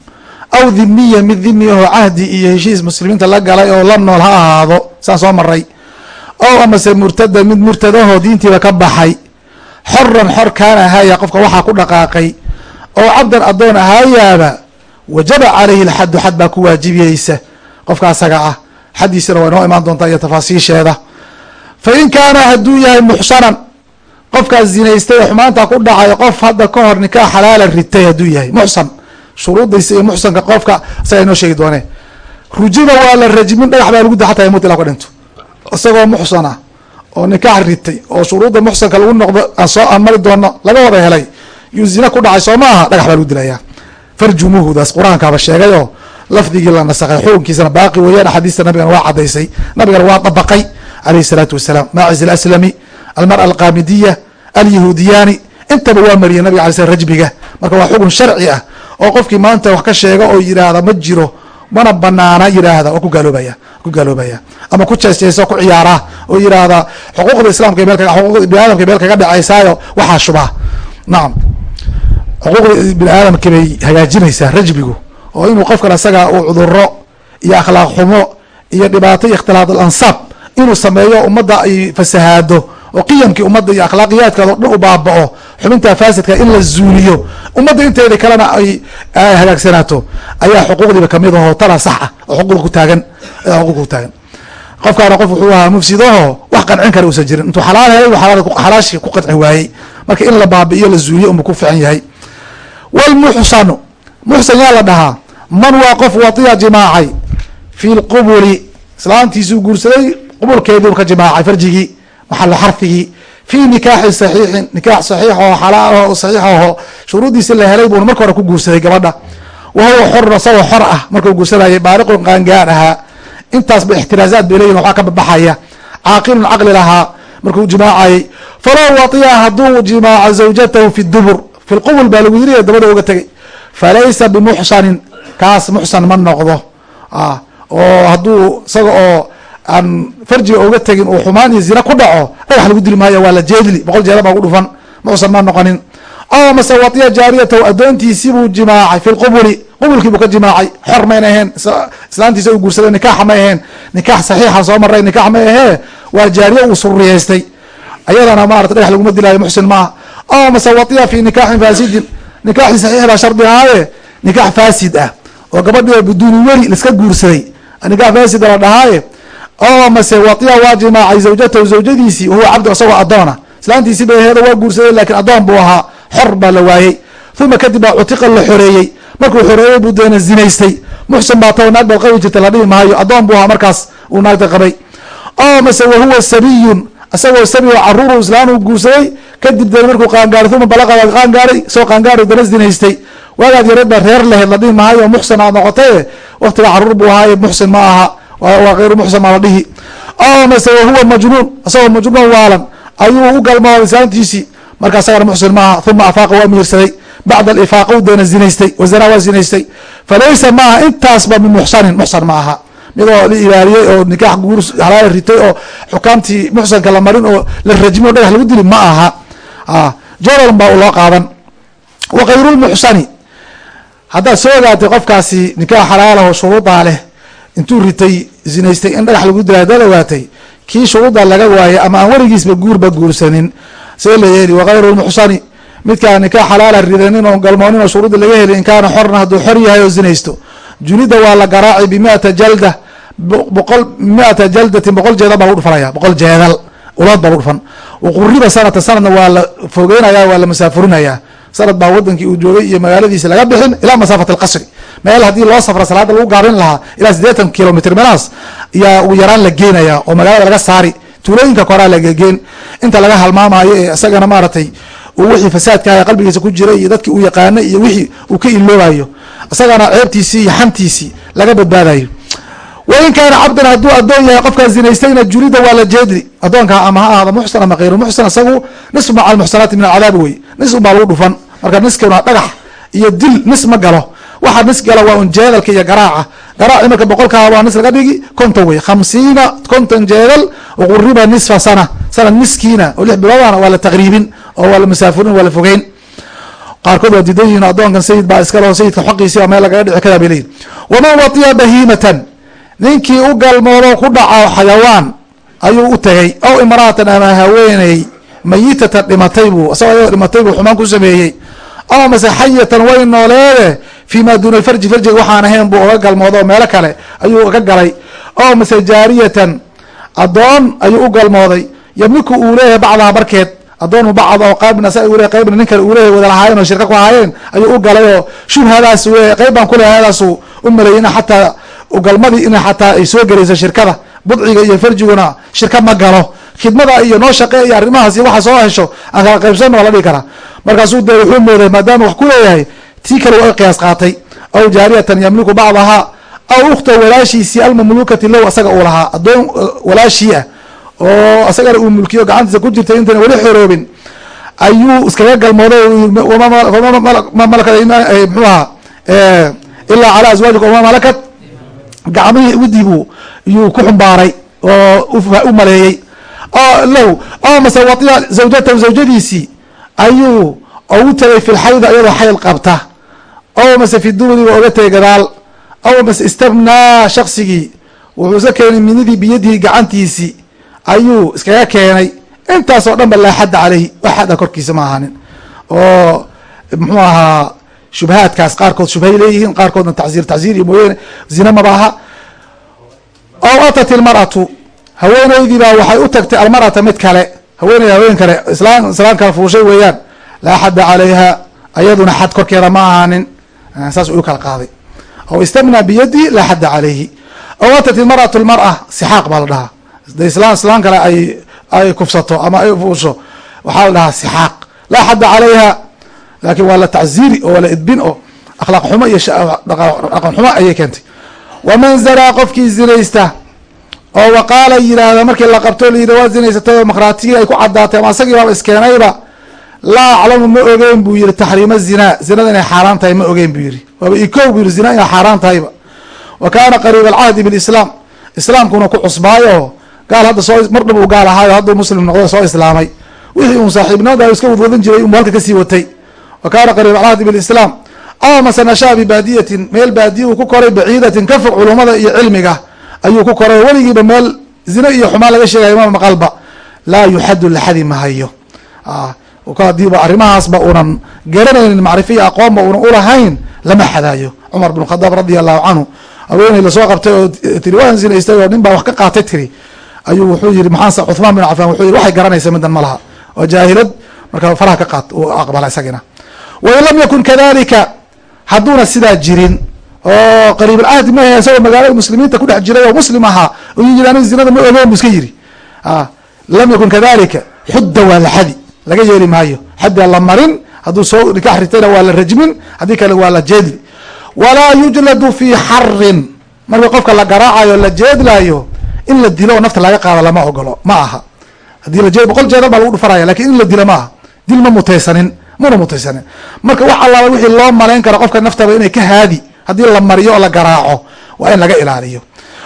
Aw dhimiya mid dhimi ahoo cahdi iyo heshiis muslimiinta la galay oo la nool ha ahaado saan soo maray ow amase murtada mid murtad ahoo diintiiba ka baxay. Xoran xor kaana haya qofka waxaa ku dhaqaaqay. Oo cabdan addoon ahaayaaba wajaba calayhi lxaddu xad baa ku waajibiyeysa qofka asaga ah. Xaddiisana waa inoo imaan doontaa iyo tafaasiisheeda. Fa in kaana hadduu yahay muxsanan qofkaas zinaystay oo xumaanta ku dhacay qof hadda ka hor nikaa xalaala ritay hadduu yahay muxsan. Shuruudiisa iyo muxsanka qofka isaga inoo sheegi doonee rujiba waa la rajmin dhagax baa lagu da xataa yamut ila ka dhinto. Isagoo muxsan ah oo nikaax ritay oo shuruudda muxsanka lagu noqdo aan soo aan doono laga wada helay. Yuu zina ku dhacay soo ma aha dhagax baa lagu dilayaa. Farjumuhudaas qur'aankaaba sheegay oo lafdigii la nasakhay xukunkiisana baaqi weeyaan axaadiista nabigana waa cadaysay nabigana waa dabaqay alayh الsalaatu wasalaam maciz aslami almara alqamidiya alyahuudiyaani intaba waa mariyay nabiga alay sl rajmiga. Marka waa xukun sharci ah oo qofkii maanta wax ka sheega oo yidhaahda ma jiro mana banaana yidhaahda waa ku gaaloobaya ku gaaloobaya ama ku jeesjeesa ku ciyaara oo yidhaahda xuquuqda islamka xuquuqda bini adamka meel kaga dhacaysaayo waxaa shubaa. Nacam xuquuqda bini aadamka bay hagaajinaysaa rajmigu oo inuu qofkan isaga uu cuduro iyo akhlaaq xumo iyo dhibaato iyo ikhtilaat alansaab inuu sameeyo ummadda ay fasahaado oo qiyamkii ummadda iyo akhlaaqiyaadkeeda o dhan u baaba'o xubinta faasidka in la zuuliyo ummadda inteeda kalena ay hagaagsanaato ayaa xuquuqdiiba ka mid aho tala sax ah oo xuquuqda ku taagan ayaa xuquuqda ku taagan. Qofkaana qof wuxuu ahaa mufsidaho wax qancin kara uusan jirin intuu xalaal helay xalaashii ku qancin waayey. Marka in la baabi'iyo la zuuliyo unba ku fiican yahay. Wlmuxsanu muxsan yaa la dhahaa man waa qof watiya jimaacay fi lqubuli islaantiisuu guursaday qubulkeedii ka jimaacay farjigii maxalo xarfigii fii nikaaxin saxiixin nikaax saxiix xalaal saxiix aho shuruuddiisi la helay buuna marka hore ku guursaday gabadha. Wa huwa asagoo xor ah markuu guursanayay baariqun qaangaar ahaa. Intaasba ixtiraazaad bay leyihin waxaa ka babaxaya caaqilun caqli lahaa markuu jimaacayay falow watiya hadduu jimaaco zawjatahu fi dubur fi lqubul baa lagu yiri dabada uga tegay. Falaysa bimuxsanin kaas muxsan ma noqdo. Oo hadduu isaga oo aan farjiga uga tegin uu xumaan iyo zina ku dhaco dhagax lagu dili maayo waa la jeedli boqol jeeda baa ugu dhufan muxsan ma noqonin. Oo mase watiya jaariyatahu addoontiisibuu jimaacay fi lqubuli qubulkiibuu ka jimaacay xor mayna aheen islaantiisa u guursaday nikaaxa may aheen nikaax saxiixa soo maray nikaax may ahee waa jaariye uu suriyaystay ayadana maarata dhagax laguma dilaayo muxsin maaha oo mase watiya fi nikaaxin faasidin nikaaxii saxiix baa shardi ahaaye nikaax faasid ah oo gabadhi biduuni weli laiska guursaday. Nikaax faasida la dhahaaye. Oo mase watiya waa jimaacay zawjatahu zawjadiisii wahuwa cabdu isagoo adoona islaantiisii bay aheeda waa guursaday lakiin adoon buu ahaa. Xor baa la waayey. Uma kadib baa cutiqa la xoreeyey. Markuu xoreeyey buu deena zinaystay. Muxsin baa tao naag baad qabi jirta la dhihi maayo. Adoon buu ahaa markaas uu naagta qabay. Oo mase wahuwa sabiyun isagoo sabi oo caruuru islaanu guursaday. Kadib dee markuu qaangaaray uma balaqa qaangaaray isagoo qaangaaray dana zinaystay waagaad yareed baa reer laheyd la dhihi maayo muxsin aad noqotaye waktiga carruur buu ahaaye muxsin ma aha waa kayru muxsin maa la dhihi. Oo mase wahuwa majnuun isagoo majnuun waalan ayuu u galmooday islaantiisii marka isagana muxsin maaha uma afaaqa waa miirsaday bacda alifaaqa u deena zinaystay wazanaa waa zinaystay. Falaysa maaha intaasba min muxsanin muxsan ma aha. Midoo la ilaaliyey oo nikaax guur halaal ritay oo xukaamtii muxsanka la marin oo la rajmin o dhagax lagu dili ma aha. Jordan baa loo qaadan. Wa kayrulmuxsani haddaad soo ogaatay qofkaasi nikaax xalaalaho shuruudaa leh intuu ritay zinaystay in dhagax lagu dila haddaad ogaatay kii shuruudda laga waayay ama aan weligiisba guurba guursanin see la yeeli? Wakayru lmuxsani midkaan nikaax xalaala ridanin oo galmoonin oo shuruudda laga heli in kaana xorna hadduu xor yahay oo zinaysto. Junida waa la garaaci bimiata jalda boqol miata jaldatin boqol jeedal baa lagu dhufanaya boqol jeedal ulood baa lagu dhufan. Waquriba sanata sanadna waa la fogeynaya waa la masaafurinaya sanad baa wadankii uu joogay iyo magaaladiisi laga bixin ilaa masaafat alqasri. Meel haddii loo safra salaada lagu gaabin lahaa ilaa siddeetan kilomitr meelahaas yaa ugu yaraan la geenaya oo magaalada laga saari. Tuulooyinka koraa lagageen inta laga halmaamayo ee isagana maaragtay uu wixii fasaadkaha qalbigiisa ku jiray iyo dadkii uu yaqaanay iyo wixii uu ka iloobayo isagana ceebtiisii iyo xantiisii laga badbaadayo wain kaana cabdan hadduu adoon yahay qofkaa zinaystayna julida waa la jeedli. Adoonkaa ama ha ahada muxsan ama kayru muxsan isagu nisfu maca almuxsanaati min alcadaabi wey nis un baa lagu dhufan marka niskuna dhagax iyo dil nis ma galo. Waxa nis gala waa un jeedalka iyo garaaca. Garaaci marka boqolkaa waa nis laga dhigi konton wey khamsiina konton jeedal waquriba nisfa sana. Sanad niskiina oo lix biloodana waa la taqriibin oo waa la masaafurin waa la fogeyn. Qaarkood waa diidan yihiin adoonkan sayid baa iskale sayidka xoqiisi baa meel lagaga dhici karaa bay leyihin waman watiya bahiimatan. Ninkii u galmoodo ku dhaco xayawaan ayuu u tegay ow imraatan ama haweeney mayitatan dhimatay buu isagoo ayadoo dhimatay buu xumaan ku sameeyey aw mase xayatan way nooleede. Fii maa duuna alfarji farjiga waxaan ahayn buu oga galmoodo oo meelo kale ayuu ka galay. Ow mase jaariyatan adoon ayuu u galmooday. Yamliku uu leeyahay bacdaha barkeed. Adoon bacd oo qaybna sa uu leeyahy qaybna nin kale uu leeyahay wada lahaayeen oo shirka ku ahaayeen ayuu u galay oo shubhadaas uu leeyahay qayb baan ku leeyahay hadaasuu u maleeyay in xataa galmadii in xataa ay soo gelayso shirkada. Budciga iyo farjiguna shirka ma galo khidmada iyo noo shaqe iyo arrimahaas iyo waxa soo hesho aan kala qaybsanna waa la dhihi karaa. Markaasuu dee wuxuu mooday maadaama wax ku leeyahay tii kale waa qiyaas qaatay. Aw jaariyatan yamliku bacdahaa aw ukhta walaashiisii almamlukati low asaga uu lahaa. Addoon walaashii ah oo asagana uu mulkiyo gacantiisa ku jirtay intayna weli xoroobin ayuu iskaga galmooday ma malakat mxuu ahaa ilaa calaa azwaajikum wama malakat gacmihii udibu yuu ku xumbaaray oo u maleeyey low. Oo mase waiya zawjatahu zawjadiisii ayuu ugu tegay fi lxayda iyadoo xayl qabta. Ow mase fi duburi oga tegay gadaal. Ow mase istabnaa shaksigii wuxuu iska keenay minidii biyadihi gacantiisii ayuu iskaga keenay. Intaasoo dhan ba laa xadda caleyhi wax xadda korkiisa ma ahanin oo muxuu ahaa shubhaadkaas. Qaarkood shubhay leeyihiin qaarkoodna tacziir tacziir iyo mooyaane zina maba aha ow atat ilmar'atu haweeneydii baa waxay u tagtay almar'ata mid kale haweeney haween kale islaan islaan kala fuushay weeyaan laa xadda calayha ayaduna xad korkeeda ma ahaanin. Saas u kala qaaday. Ow istamna biyadi laa xadda calayhi. Ow atat ilmar'atu lmar'a sixaaq baa la dhahaa. De islaan islaan kale ay ay kufsato ama ay fuusho waxaa la dhahaa sixaaq laa xadda calayha laakiin waa la tacziiri oo waa la idbin oo akhlaaq xumo iyo dhaqan xumo ayay keentay. Waman zanaa qofkii zinaysta oo waqaala yidhaahda markii la qabto layidhi waa zinaysatay oo makhraatiyii ay ku caddaatay ama asagii baaba iskeenayba? Laa aclamu ma ogeyn buu yihi taxriima zinaa zinada inay xaaraan tahay ma ogeyn buu yihi waaba ikow buu yihi zina inay xaaraan tahayba. Wa kaana qariib alcahdi bilislaam. Islaamkuna ku cusbaayo gaal hadda soo mar dhab uu gaal ahaayo hadduu muslim noqdo soo islaamay. Wixii uun saaxiibnimada iska wadwadan jiray unbu halka ka sii watay. Wa kaana qariib alcahdi bilislaam. Aw mase nashaa bibaadiyatin meel baadiya uu ku koray baciidatin ka fog culummada iyo cilmiga ayuu ku koray. Weligiiba meel zine iyo xumaan laga sheegayo ma maqalba laa yuxadu laxadi mahayo hadiiba arrimahaasba unan garanaynin macrifiya aqoonba unan ulahayn lama xadaayo cumar bn khadaab radia allahu canhu haweeney la soo qabtay oo tiri waan zinaystay oo nin baa wax ka qaatay tiri ayuu wuxuu yihi maxaanse cuthmaan bin cafaan wuxuu yihi waxay garanaysa midan ma laha. Waa jaahilad marka faraha ka qaat uu aqbala isagina. Wain lam yakun kadalika hadduuna sidaa jirin oo qariibulcahdi mahe isagoo magaalada muslimiinta kudhex jiray oo muslim ahaa ayuu yiri aniga zinada ma ogeyn bu iska yiri lam yakun kadalika xudda waa la xadi laga yeeli maayo. Xaddaa la marin hadduu soo nikax ritayna waa la rajmin haddii kale waa la jeedli. Walaa yujladu fi xarin marka qofka la garaacayo la jeedlaayo in la dilo nafta laga qaado lama ogolo ma aha. Haddii la jeed boqol jeedal baa lagu dhufaraya laakiin in la dilo ma dil ma mutaysanin mana mutaysanin. Marka wax allaaba wixii loo malayn karo qofka naftaba inay ka haadi haddii la mariyo oo la garaaco waa in laga ilaaliyo.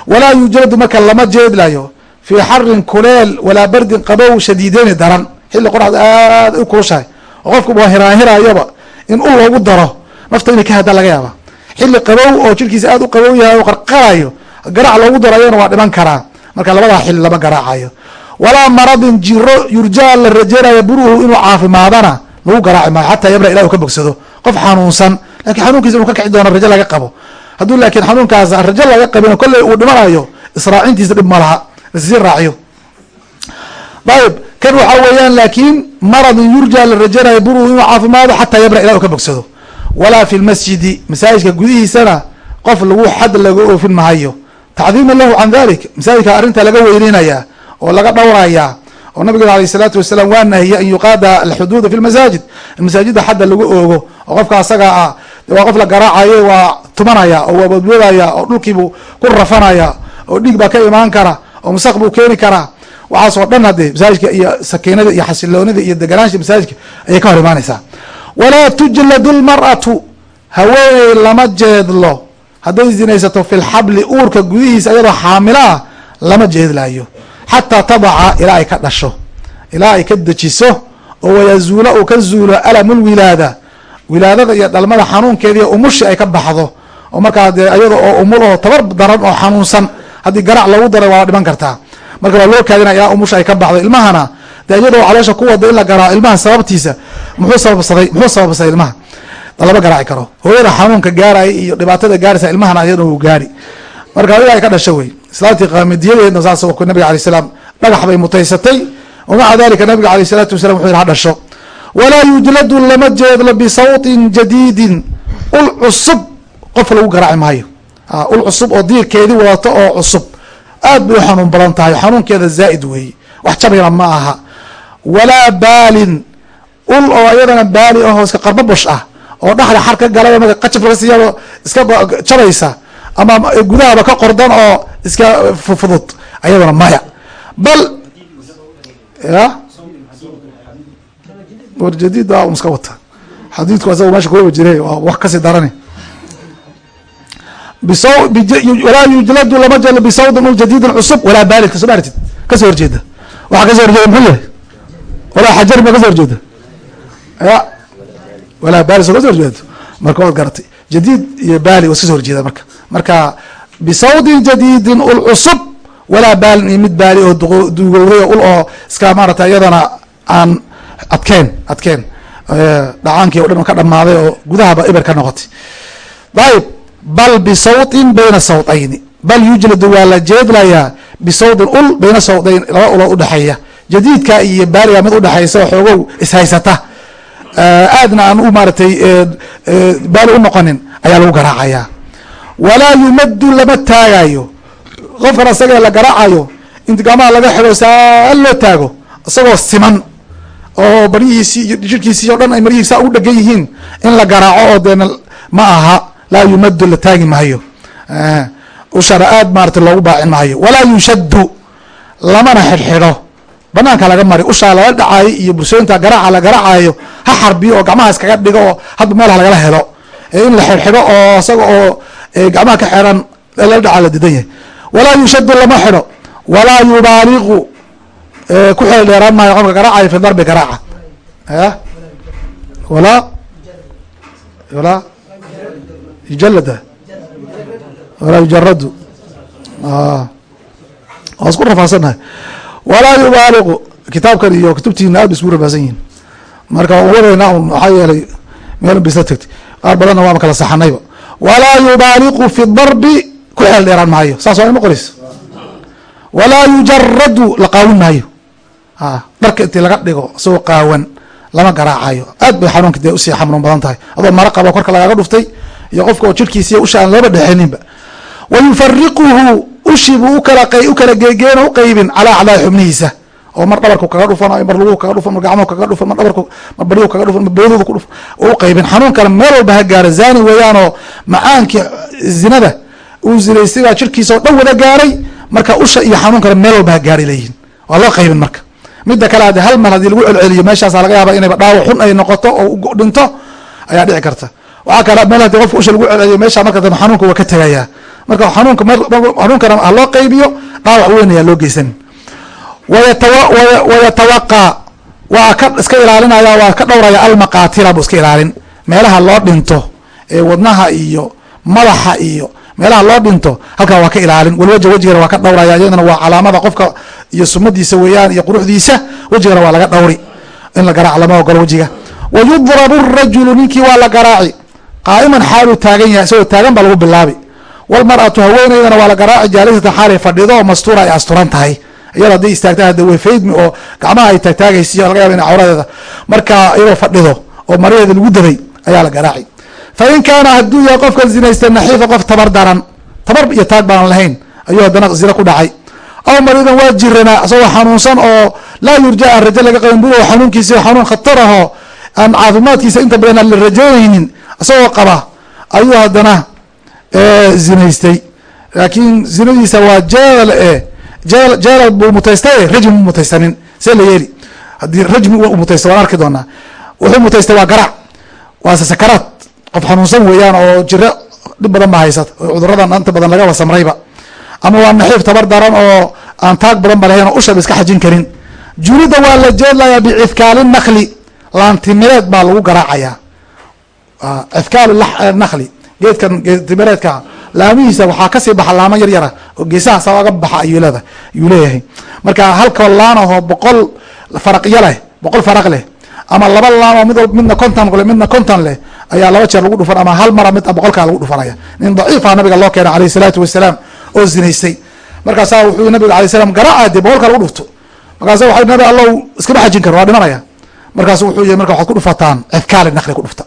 Walaa yujladu marka lama jeedlayo fii xarin kuleel walaa bardin qabow shadiideyni daran. Xilli qoraxda aad u kulushahay oo qofku waa hiraahiraayoba in ul loogu daro nafta inay ka hadaa laga yaaba xilli qabow oo jirkiisa aad u qabow yahay oo qarqarayo garaac loogu darayona waa dhiman karaa. Marka labadaa xilli lama garaacayo. Walaa maradin jiro yurjaa la rajeynayo buruhu inuu caafimaadana lagu garaaci maayo xataa yabra ilah u ka bogsado. Qof xanuunsan laakiin xanuunkiisa inuu ka kici doono rajo laga qabo. Hadduu laakiin xanuunkaas rajo laga qabin kolley uu dhimanayo israacintiisa dhib ma laha. Lasii raaciyo. Ayb kan waxaa weeyaan laakiin maradin yurja la rajanayo buruhu inuu caafimaado xataa yabra ilah u ka bogsado. Walaa fi lmasjidi masaajidka gudihiisana qof lagu xad laga oofin mahayo tacdiima lahu can dalik masaajidka arrinta laga weyneynaya oo laga dhowraya oo nabigeena alayh isalaatu wasalaam waa nahiye an yuqaada alxuduuda fi lmasaajid in xadda lagu oogo oo qofka asaga ah waa qof la garaacayo waa tumanaya oo waa boodboodaya oo dhulkiibuu ku rafanaya oo dhiig baa ka imaan kara oo masaq buu keeni karaa. Waxaasoo dhan hadee masaajidka iyo sakiinada iyo xasiloonida iyo deganaansha masaajidka ayay ka hor imaanaysaa. Walaa tujladu lmar'atu haweeney lama jeedlo. Hadday zinaysato fi lxabli uurka gudihiisa iyadoo xaamilo ah lama jeedlaayo. Xataa tadaca ilaa ay ka dhasho. Ilaa ay ka dejiso oo wayazuula uu ka zuulo alamulwilaada wilaadada iyo dhalmada xanuunkeediiy umushi ay ka baxdo oo markaa dee oo umul oo tabar daran oo xanuunsan haddii garac lagu daray waa dhiman kartaa. Marka waa loo kaadina ilaa umusha ay ka baxdo ilmahana dee iyadoo caloosha ku wada in la garaaco ilmaha sababtiisa muxuu sababsaday muxuu sababsaday ilmaha? Lama garaaci karo. Hooyada xanuunka gaaraya iyo dhibaatada gaaraysa ilmahana iyadana uu gaari. Marka adiga ay ka dhasho wey islaantii qaamidiyadeedna saas nabiga alay salam dhagax bay mutaysatay wamaca dalika nabiga aleyh salaatu wasalam wuxuu yihi ha dhasho walaa yujladu lama jeedlo bisawtin jadiidin ul cusub qof lagu garaaci maayo. Ul cusub oo diirkeedii wadato oo cusub. Aad bay u xanuun badan tahay xanuunkeeda zaa'id weeye wax jabayna ma aha. Walaa baalin ul oo iyadana baali ahoo iska qarbabosh ah oo dhexda xar ka galay marka qajaf laga siiyaba iska jabaysa ama gudahaba ka qordan oo iska fudud ayadana maya. Bal ya war jadiid baa un iska wata. Xadiidku asaga meesha kuwaba jire waa wax ka sii darani. Walaa yujladu lama jelo bisawdin ul cusub walaa baalid ka soo maartid ka soo horjeeda. Waxaa ka soo horjeeda muxuu yahay? Walaa xajar ma ka soo horjeeda? Ya walaa baali soo ka soo horjeedo. Marka waad garatay jadiid iyo baali waa iskasoo horjeeda marka. Marka bisawdin jadiidin ul walaa baalin iyo mid baali oo duugowday ul oo iska maarata iyadana aan adkeen adkeen. Dhacaankii o dhan ka dhamaaday oo gudahaba eber ka noqotay. Ayib bal bisawtin bayna sawtayni. Bal yujladu waa la jeedlayaa bisawtin ul bayna sawtayn laba ulood udhexeeya jadiidka iyo baaliga mid udhexaysa oo xoogow ishaysata aadna aan u maaratay baali u noqonin ayaa lagu garaacayaa. Walaa yumadu lama taagayo qofkan asagee la garaacayo inta gacmaha laga xido saa loo taago isagoo siman oo baryihiisii iyo jirkiisii o dhan ay maryihiisa ugu dhegan yihiin. In la garaaco oo deena ma aha laa yumadu la taagi maayo. Ushana aad maarata loogu baacin maayo. Walaa yushadu lamana xidhxidho. Banaanka laga mari ushaa lala dhacaayo iyo bulshooyinta garaaca la garaacayo ha xarbiyo oo gacmaha iskaga dhigo oo hadba meelha lagala helo. In la xidhxidho oo isaga oo gacmaha ka xeran lala dhaca la didan yahay. Walaa yushadu lama xidho. Walaa yubaaliqu ku xeel dheeraan maayo qofka garaacayo fi darbi garaaca. Ya? Walaa walaa yujalada walaa yujaradu waa isku rafaasanahay walaa yubaaliqu. Kitaabkan iyo kutubtiina aad ba isku rafaasan yihiin marka waan wadayna un maxaa yeelay meel bisla tagtay. Qaar badanna waama kala saxanayba. Walaa yubaaliqu fi darbi. Ku xeel dheeraan maayo. Saas waa ima qoraysa walaa yujaradu la qaawin maayo dharka intii laga dhigo isagoo qaawan lama garaacayo. Aad bay xanuunka dee u sii xanuun badan tahay. Adoo mara qabo korka lagaaga dhuftay iyo qofka oo jirkiisiiy usha looba dhexeninba. Wa yufariquhu ushi buu u kala u kala geegeeno calaa acdaa xubnihiisa. Oo mar dhabarku kaga dhufan mar lugu kaga dhufan mar gacmuhu kaga dhufan mar dhabarku mar barihu kaga dhufan mar boodooda ku dhufan oo uqeybin xanuunkana meel walba ha gaaro zani weeyaanoo macaankii zinada uu zinaystay baa jirkiisa oo dhan wada gaaray marka usha iyo xanuunkana meel walba ha gaaray leeyihiin waa loo qaybin marka midda kale hal mar haddii lagu celceliyo meeshaasa laga yaaba inayba dhaawac xun ay noqoto oo dhinto ayaa dhici karta. Waxaa kale meel haddii qofka usha lagu celceliyo meesha marka dambe xanuunka waa ka tegayaa marka xanuunka xanuunkana ha loo qaybiyo dhaawac weyn ayaa loo geysan. Wayatawaqaa waa ka iska ilaalinaya waa ka dhowraya almaqaatila buu iska ilaalin. Meelaha loo dhinto ee wadnaha iyo madaxa iyo meelaha loo dhinto halkaa waa ka ilaalin. Walwaja wejigana waa ka dhowraya iyadana waa calaamada qofka iyo sumadiisa weeyaan iyo quruxdiisa wejigana waa laga dhowri in la garaac lama ogolo wejiga. Wa rajulu ninkii waa la garaaci. Qaa'iman xaaluu taagan yahay isagoo taagan baa lagu bilaabi. Walmar'atu haweeneydana waa la garaaci jaalisatan xaalay fadhido oo mastuura ay asturan tahay. Iyado hadday istaagta hada way faydmi oo gacmaha ay taagtaagaysiy laga yaba ina cawradeeda marka iyadoo fadhido oo maraheeda lagu daday ayaa la garaaci. Fa kaana hadduu yahay qofkan zinaystay naxiifa qof tabar daran tabar iyo taag baan lahayn ayuu haddana zina ku dhacay aw mariidan waa jiranaa isagoo xanuunsan oo laa yurja aan rajo laga qabin buro xanuunkiisa xanuun khataraho aan caafimaadkiisa inta badan aan la rajaynaynin isagoo qaba ayuu haddana zinaystay. Laakiin zinadiisa waa jeel e jeelal buu mutaystay rajmi mu mutaysanin see la yeeli. Haddii rajmi mutaysta waan arki doonaa. Wuxuu mutaystay waa garaac waase sakaraad qof xanuunsan weeyaan oo jiro dhib badan baa haysata cuduradan inta badan laga wasamrayba ama waa naxiif tabar daran oo aan taag badan ba oo ushaba iska xajin karin. Junida waa la jeedlayaa bicifkaali nakli laantimireed baa lagu garaacayaa. Cifkaal nakli geedkan geedtimireedka laamihiisa waxaa ka sii baxa laamo yar yara oo geesaha saga baxa ayuu leedahay ayuu leeyahay. Marka halkoo laan boqol faraqyo leh boqol faraq leh ama laba laamo mid midna konton leh midna konton leh ayaa laba jeer lagu dhufan ama hal mara mid boqolkaa lagu dhufanaya nin daciifa nabiga loo keenay alayh salaatu wasalaam oo zinaystay. Markaasaa wuxuu nabiga alay slam garaaca dee boqolkaa lagu dhufto. Markaasa waa nabi allow iskama xajin karo waa dhimanaya. Markaasu wuxuu yihi marka waxaad ku dhufataan cifkaali nakli ku dhufta.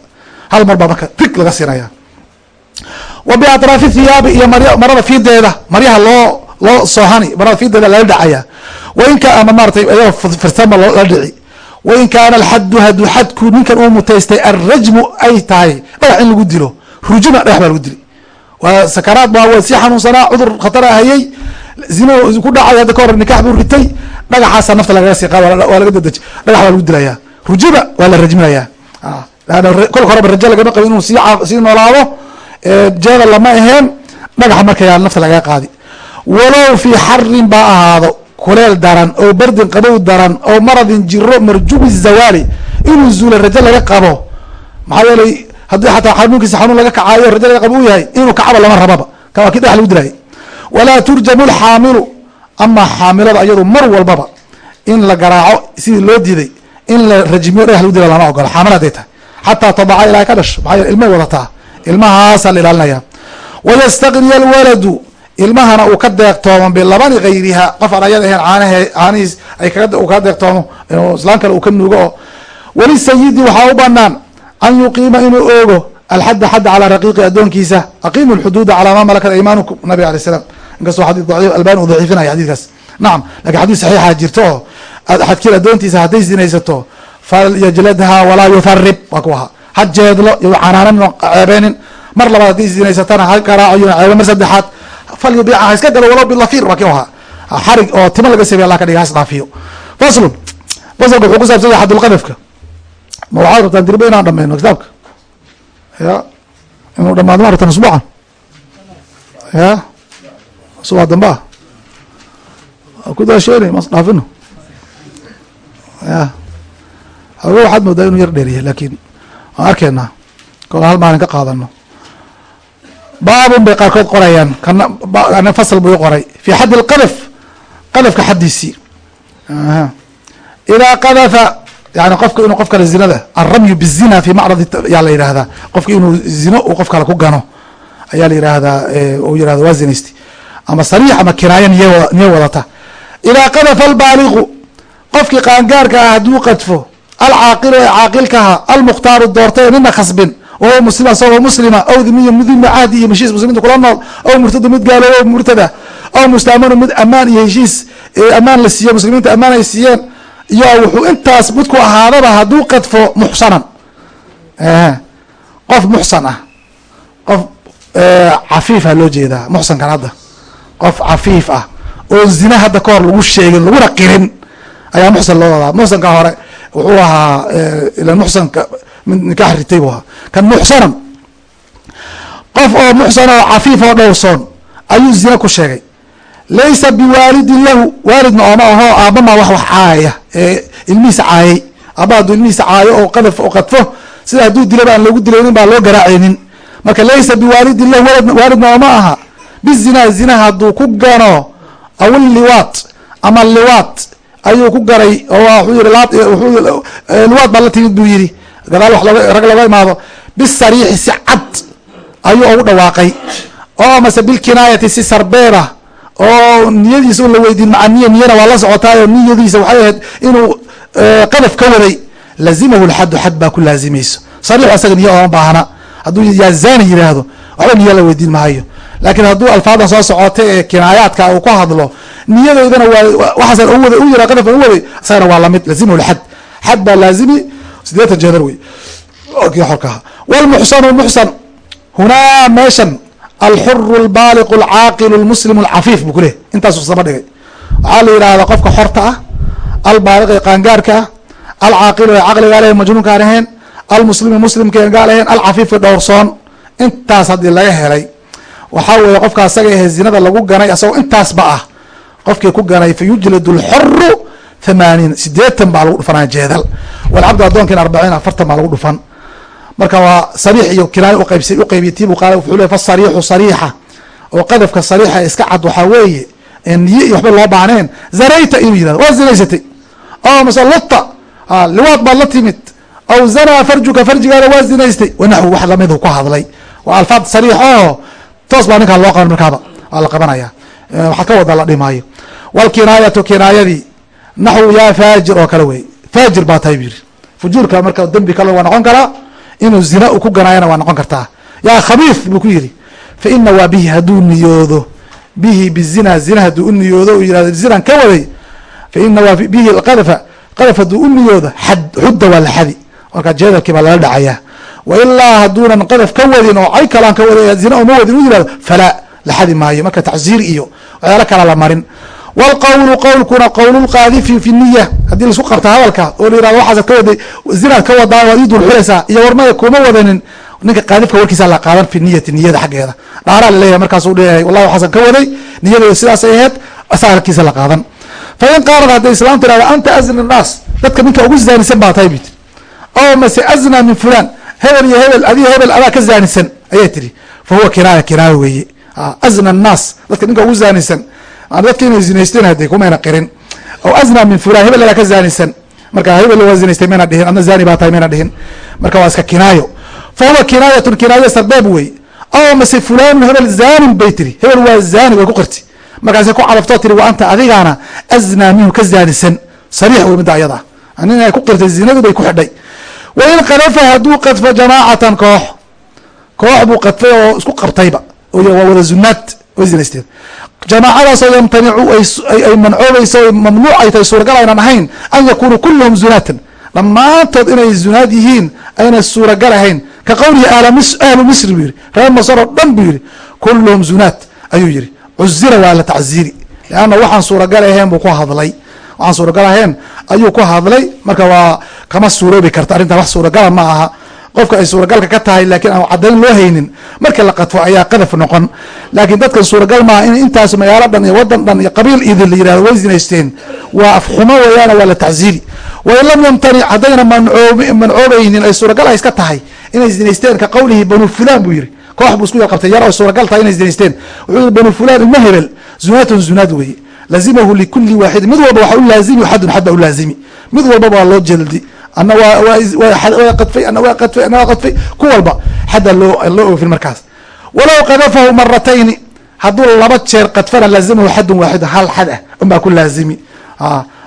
Hal mar baa marka rig laga siinaya wa biatraafi thiyaabi iyo marada fiideeda maryaha loo loo soohani marada fiideeda lala dhacaya. Wainka ama maaratay ayagoo firsanba loola dhici. Wain kaana alxaddu hadduu xadku ninkan uu mutaystay alrajmu ay tahay dhagax in lagu dilo. Rujuma dhagax baa lagu dili waa sakaraad ba waa sii xanuunsanaa cudur khatara hayay zina ku dhacay hadda ka hor nikax buu ritay dhagaxaasa nafta lagaga sii qaad waa laga dadeji dhagax baa lagu dilaya rujuba waa la rajminaya kolka horeba rajo lagama qabo inuu sii sii noolaado jeeda lama aheen dhagaxa markaya nafta lagaga qaadi. Walow fii xarin baa ahaado kuleel daran oo berdin qabow daran oo maradin jiro marjubi zawaali inuu zuula rajo laga qabo maxaa yeelay haddii xataa xanuunkiisa xanuun laga kacaayo rajo laga qabo u yahay inuu kacaba lama rababa. Waa kii dhagax lagu dilay walaa turjamu lxaamilu amaa xaamilada iyadu mar walbaba in la garaaco sidii loo diiday in la rajmiyo dhagax lagu dila lama ogola. Xaamil haday tahay. Xataa tadaca ilaa ka dhasho maxaa yeele ilmay wadataa ilmahaasaa la ilaalinaya. Wayastagniya alwaladu ilmahana uu ka deeqtoomo bilabani gayriha qof aan ayada ahayn caanahe caanihiis ay uu kaga deeqtoomo inuu islaan kale uu ka nuugo. Oo walisayidi waxaa u banaan an yuqiima inuu oogo alxadda xadda calaa raqiiqi addoonkiisa aqiimu lxuduuda calaa maa malakat aymaanukum nabiga alay slam inkastoo xadii daciif albani uu daciifinaya xadiidkaas nacam laakiin xadiis saxiixa jirto oo xadkiil addoontiisa hadday zinaysato falyajladha walaa yuharib waa ku ha jeedlo iyo canaanan ceebeynin mar labaad hadday zinaysatana ha garaaco iyo ceebo mar saddexaad falyubiica ha iska galo walow bilafir waa ki ahaa xarig oo tima laga sameya allah ka dhiga has faslun faslka wuxuu ku saabsan xadulqadafka ma waxaad rabtaan dirba inaan dhameyno kitaabka? Ya? Inuu dhamaado ma rabtaan usbuucan ya? Usbuuca dambe ah? Ku daasheeni mas dhaafino ya? Hago waxaad moodaa inuu yar dheeriya laakiin waan arkeynaa kol hal maalin ka qaadano baabun bay qaarkood qorayaan. Kana fasl buu qoray. Fi xaddi lqadaf qadafka xaddiisii idaa qadafa yani qofka inuu qof kale zinada alramyu bizina fi macradi yaa la yihahdaa qofka inuu zino uu qof kale ku gano ayaa la yihahdaa u yihahda waa zinaysti. Ama sariix ama kinaaya niy niyo wadata. Idaa qadafa albaaliqu qofkii qaangaarka ah hadduu qadfo alcaaqilu ee caaqilkaha almukhtaaru doortay nina khasbin wahuwa muslim asagoo muslima aw dimiya mudima cahdi iyo heshiis muslimiinta kula nool aw murtadu mid gaaloobo murtada aw mustaamanu mid amaan iyo heshiis amaan la siiye muslimiinta amaan ay siiyeen iyo wuxuu intaas midku ahaadaba hadduu qadfo muxsanan. Qof muxsan ah. Qof cafiifa loo jeedaa muxsankan hadda. Qof cafiif ah oo zina hadda ka hor lagu sheegin laguna qirin ayaa muxsan loo wadaa. Muxsanka hore wuxuu ahaa ila muxsanka mid nikax ritay bu ahaa. Kan muxsanan qof oo muxsan oo cafiif oo dhowrsoon ayuu zina ku sheegay laysa biwaalidin lahu. Waalidna ooma aho aabama wax wax caayaya ee ilmihiisa caayay. Aaba hadduu ilmihiisa caayo oo qadaf oo qadfo sida hadduu dilaba aan loogu dilaynin baa loo garaaceynin marka laysa biwaalidin lahu waalidna ooma aha. Bizina zina hadduu ku gano aw liwaat ama liwaat ayuu ku garay oo wuxuu yiri liwaat baa la timid buu yidhi. Gadaal wax looga rag looga imaado. Bisariixi si cad ayuu ugu dhawaaqay. Oo mase bilkinaayati si sarbeeba oo niyadiisa la weydiin maca niya niyana waa la socotaayo niyadiisa waxay ahayd inuu qadaf ka waday lazimahu lxaddu xad baa ku laazimayso sariix asaga niya ooma baahna. Hadduu yaa zani yidhaahdo waxba niya la weydiin maayo laakiin hadduu alfaadan soo socota ee kinaayaadka uu ku hadlo niyadeydana waa waxaasan u waday u yira qadafan u waday isagana waa la mid lazimahu lxad xad baa laazimi sideetan jeedar wey. Kii xorkaha wlmuxsanu muxsan. Hunaa meeshan alxuru albaaliqu alcaaqilu almuslimu alcafiif buu kuleh intaasuu saba dhigay waxaa la yidhahdaa qofka xorta ah albaaliq ee qaangaarka ah alcaaqilu ee caqligaa leh majnuunka aan ahayn almuslimu muslimkeen gaal ahayn alcafiifi dhowrsoon intaas haddii laga helay waxaa weeye qofka asaga ahe zinada lagu ganay asagoo intaasba ah qofkii ku ganay fa yujlad lxoru thamaaniin sideetan baa lagu dhufanaya jeedal walcabdu addoonkiin arbaciin afartan baa lagu dhufan marka waa sariix iyo kinaaya uqaybs uqaybiy tibu qaala wuxuu le fasariixu sariixa. Oo qadafka sariixa iska cad waxaa weeye niye iyo waxba loo baahneen zarayta inuu yihahdo waa zinaysatay oo mase lutta liwaad baad la timid. Aw zanaa farjuka farjigaada waa zinaystay. Wanaxwi wax lamidu ku hadlay. Waa alfaad sariix oo toos baa ninkaa loo qaban markaaba. Waa la qabanaya waxaa ka wada la dhimaayo. Walkinaayatu kinaayadii naxwu yaa faajir oo kale wey faajir baa tahay bu yiri fujuurka marka dembi kale waa noqon karaa inuu zina ku ganaayana waa noqon kartaa. Yaa khabiif buu ku yidhi. Fa ina waa bihi hadduu niyoodo. Bihi bizina zina hadduu u niyoodo u yihahdo zinan ka waday. Fa ina waa bihi qadfa qadaf hadduu u niyoodo xad xudda waa la xadi. Markaa jeedalkii baa lala dhacayaa. Wa ilaa hadduunan qadaf ka wadin oo cay kalaan ka wada zina uma wadin u yiraahdo falaa la xadi maayo. Marka tacziir iyo waxyaalo kala la marin wlqowlu qowlkuna qowlulqaadifi fi niya haddii la isku qabta hadalka oo la yiraahdo waxaasad ka waday zinaad ka wadaa waad ii dulxulaysaa iyo warmaya kuma wadanin ninka qaadifka warkiisa la qaadan fi niyati niyada xaggeeda dhaaraa la leeyahay markaasuu leeyahay wallahi waxaasan ka waday niyadeeda sidaasay ahayd asaga halkiisa la qaadan fa in qaalad hadday islaam tirahdo anta azna naas dadka ninka ugu zaanisan baa tahay bit o mase azna min fulan hebel iyo hebel adiga hebel adaa ka zaanisan ayay tiri fa huwa kinaaya kinaaya weeye azna annaas dadka ninka ugu zaanisan dadka inay zinaysteen hadee kumayna qirin. Aw azna min fulan hebel adaa ka zaanisan marka hebel waa zinaystay mayna dhihin. Adna zani baa tahay mayna dhihin. Marka waa iska kinaayo. Fa huwa kinaayatun kinaayo sarbeeb wey. Aw mase fulanun hebel zanin bay tiri. Hebel waa zani way ku qirti markaasay ku cadaftoo tiri wa anta adigaana aznaa minhu ka zaanisan sariix wey midda ayada. Nin ay ku qirtay zinadu bay ku xidhay. Wa in qadafa hadduu qadfo jamaacatan koox koox buu qadfay oo isku qabtayba. Waa wada zunaad way zinaysteen jamaacadaasoo yamtanicu ay mancoobayso mamnuuc ay tahay suuragal aynan ahayn an yakunuu kulluhum zunaatan dhammaantood inay zunaad yihiin ayna suuragal ahayn. Ka qowlihi ahlu misri buu yihi reer masar oo dhan buu yihi kulluhum zunaad ayuu yihi cuzira waa la tacziiri. Leanna waxaan suuragal ahayn buu ku hadlay. Waxaan suuragal ahayn ayuu ku hadlay. Marka waa kama suuroobi karta arrintan wax suuragala ma aha qofka ay suuragalka ka tahay laakiin aan cadayn loo haynin marka la qadfo ayaa qadaf noqon. Laakiin dadkan suuragal maaha in intaas magaalo dhan iyo wadan dhan iyo qabiil idin la yiraahdo way zinaysteen. Waa afxumo weeyaana waa la tacziiri wain lam yamtanic haddayna mancoobaynin ay suuragal ay iska tahay inay zinaysteen ka qowlihi banu fulan buu yihi koox buu isku yar qabtay yar oo suuragal tahay inay zinaysteen. Wuxuu banu fulan ilma hebel zunaatun zunaad weeye. Lazimahu likuli waaxidin mid walba waxa u laazimi xadun xad baa u laazimi. Mid walbaba waa loo jeldi ana waa qadfay ana waa qadfay ana waa qadfay. Ku walba xadda loo loo oofin markaas. Walow qadafahu maratayni hadduu laba jeer qadfana laazimahu xadun waaxid hal xad ah unbaa ku laazimi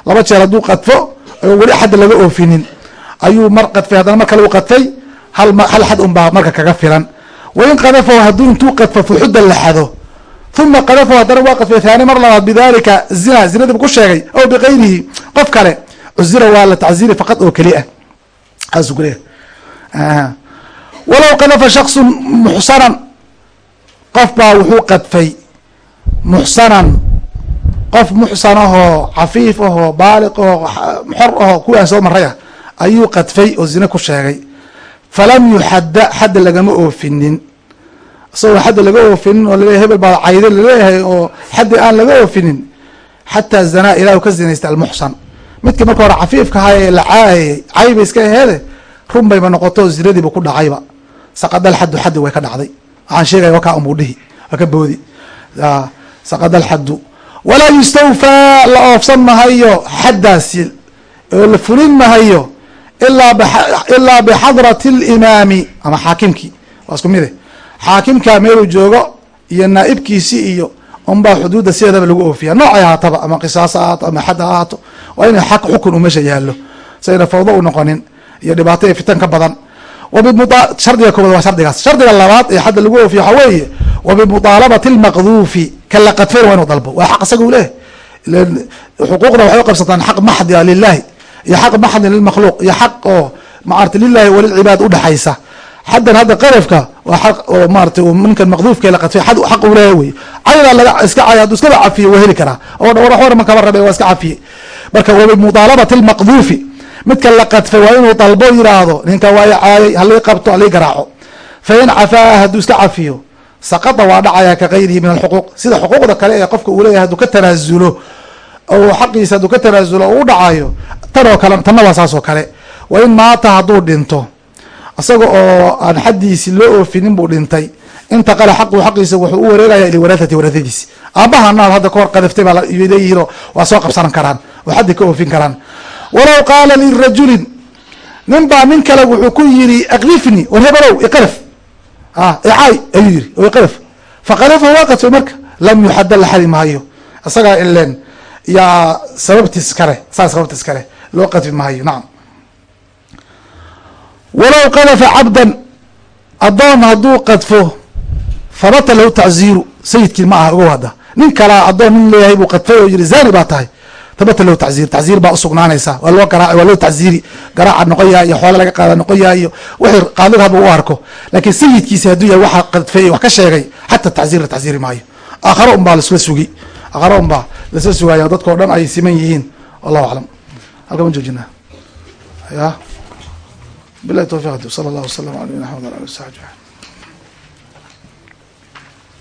laba jeer hadduu qadfo weli xadda laga oofinin. Ayuu mar qadfay haddana mar kale u qadfay hal xad unbaa marka kaga filan. Wain qadafahu hadduu intuu qadfo fuxudda la xado. Uma qadafahu haddana waa qadfay haani mar labaad bidalika zina zinadiibu ku sheegay aw bikayrihi qof kale cuzira waa la tacziiri faqad oo keli ah saasuu walow qadafa shaksu muxsanan qof baa wuxuu qadfay muxsanan qof muxsan ahoo cafiif ahoo baaliq ahoo xor ahoo kuwaan soo maraya ayuu qadfay oo zine ku sheegay. Falam yuxadda xadda lagama oofinin. Isagoo xadda laga oofinin oo laleeyahy hebel baa cayde la leeyahay oo xaddi aan laga oofinin xataa zanaa ilahu ka zinaystay almuxsan midkii marka hore cafiifka ahaa ee la caayayay cayba iska aheede run bayba noqoto zinadiiba ku dhacayba. Saqadal xaddu xaddi way ka dhacday. Waxaan sheegaya wakaa unbuu dhihi waa ka boodi. Saqadal xaddu. Walaa yustawfaa la oofsan mahayo xaddaasi oo la fulin mahayo ilaa bixadrati limaami ama xaakimkii. Waa isku mide xaakimka meeluu joogo iyo naa'ibkiisi iyo unbaa xuduudda sideedaba lagu oofiya noocay ahaataba ama qisaas ahaato ama xad ha ahaato waa inay xaq xukun u meesha yaallo. Sayna fawdo u noqonin iyo dhibaato iyo fitan ka badan. Shardiga koobaad waa shardigaas. Shardiga labaad ee xadda lagu oofiya waxaa weeye wa bimutaalabati lmaqduufi ka la qadfayn waa inuu dalbo. Waa xaq isaga u xuquuqda waxay u qabsataan xaq maxdi a iyo xaq maxdin lilmakhluuq iyo xaq oo maarata lilahi walilcibaad udhexaysa xaddan hadda qarafka waa xaq oo maarata ninkan maqduufka la qadfay xad xaq uu leeyahay wey caydaa laga iska cay hadduu iskaba cafiye waa heli karaa oo waxwar ma kaba rabe waa iska cafiye marka wa bimutaalabati lmaqduufi midka la qadfay waa inuu dalbo yiraahdo ninka waa caayay halii qabto halii garaaco fa in cafaa hadduu iska cafiyo saqada waa dhacaya ka gayrihi min alxuquuq sida xuquuqda kale ee qofka uu leeyahay hadduu ka tanaasulo oo xaqiisa hadduu ka tanaasulo oo u dhacayo tan oo kale tanna waa saas oo kale wa in maata hadduu dhinto isaga oo aan xaddiisi loo oofinin buu dhintay. Intaqala xaqu xaqiisa wuxuu u wareegaya liwarahati warahadiisi aabaha naad hadda kahor qadaftay baa leeyihiinoo waa soo qabsan karaan oo xaddi ka oofin karaan. Walow qaala lirajulin nin baa nin kale wuxuu ku yiri aklifni war hebelow iqalaf icaay ayuu yiri oo iqalaf faqalafa waa qadfay marka lam yuxadda la xadi maayo isagaa ilen yaa sababtiis kale saa sababtiis kale loo qadfi maayo nacam walow qadafa cabdan addoon hadduu qadfo fabata lahu tacziiru sayidkii ma aha ogow hadda nin kalaa addoon nin leeyahay buu qadfay oo yiri zani baa tahay. Tabata lahu tacziir tacziir baa usugnaanaysa waa loo garaa waa loo tacziiri. Garaaca noqoyaa iyo xoola laga qaada noqoyaa iyo wixii qaadiga haba u arko. Laakiin sayidkiisi hadduu yahay waxa qadfeeyey wax ka sheegay xata tacziir la tacziiri maayo. Aakharo un baa sugi aakharo un baa laisla sugaya dadka o dhan ay siman yihiin. Wallahu aclam. Halka ma joojinaa. Ya bilahi tawfiq sala allah wasalam ala nabina axmed ala ali saxbi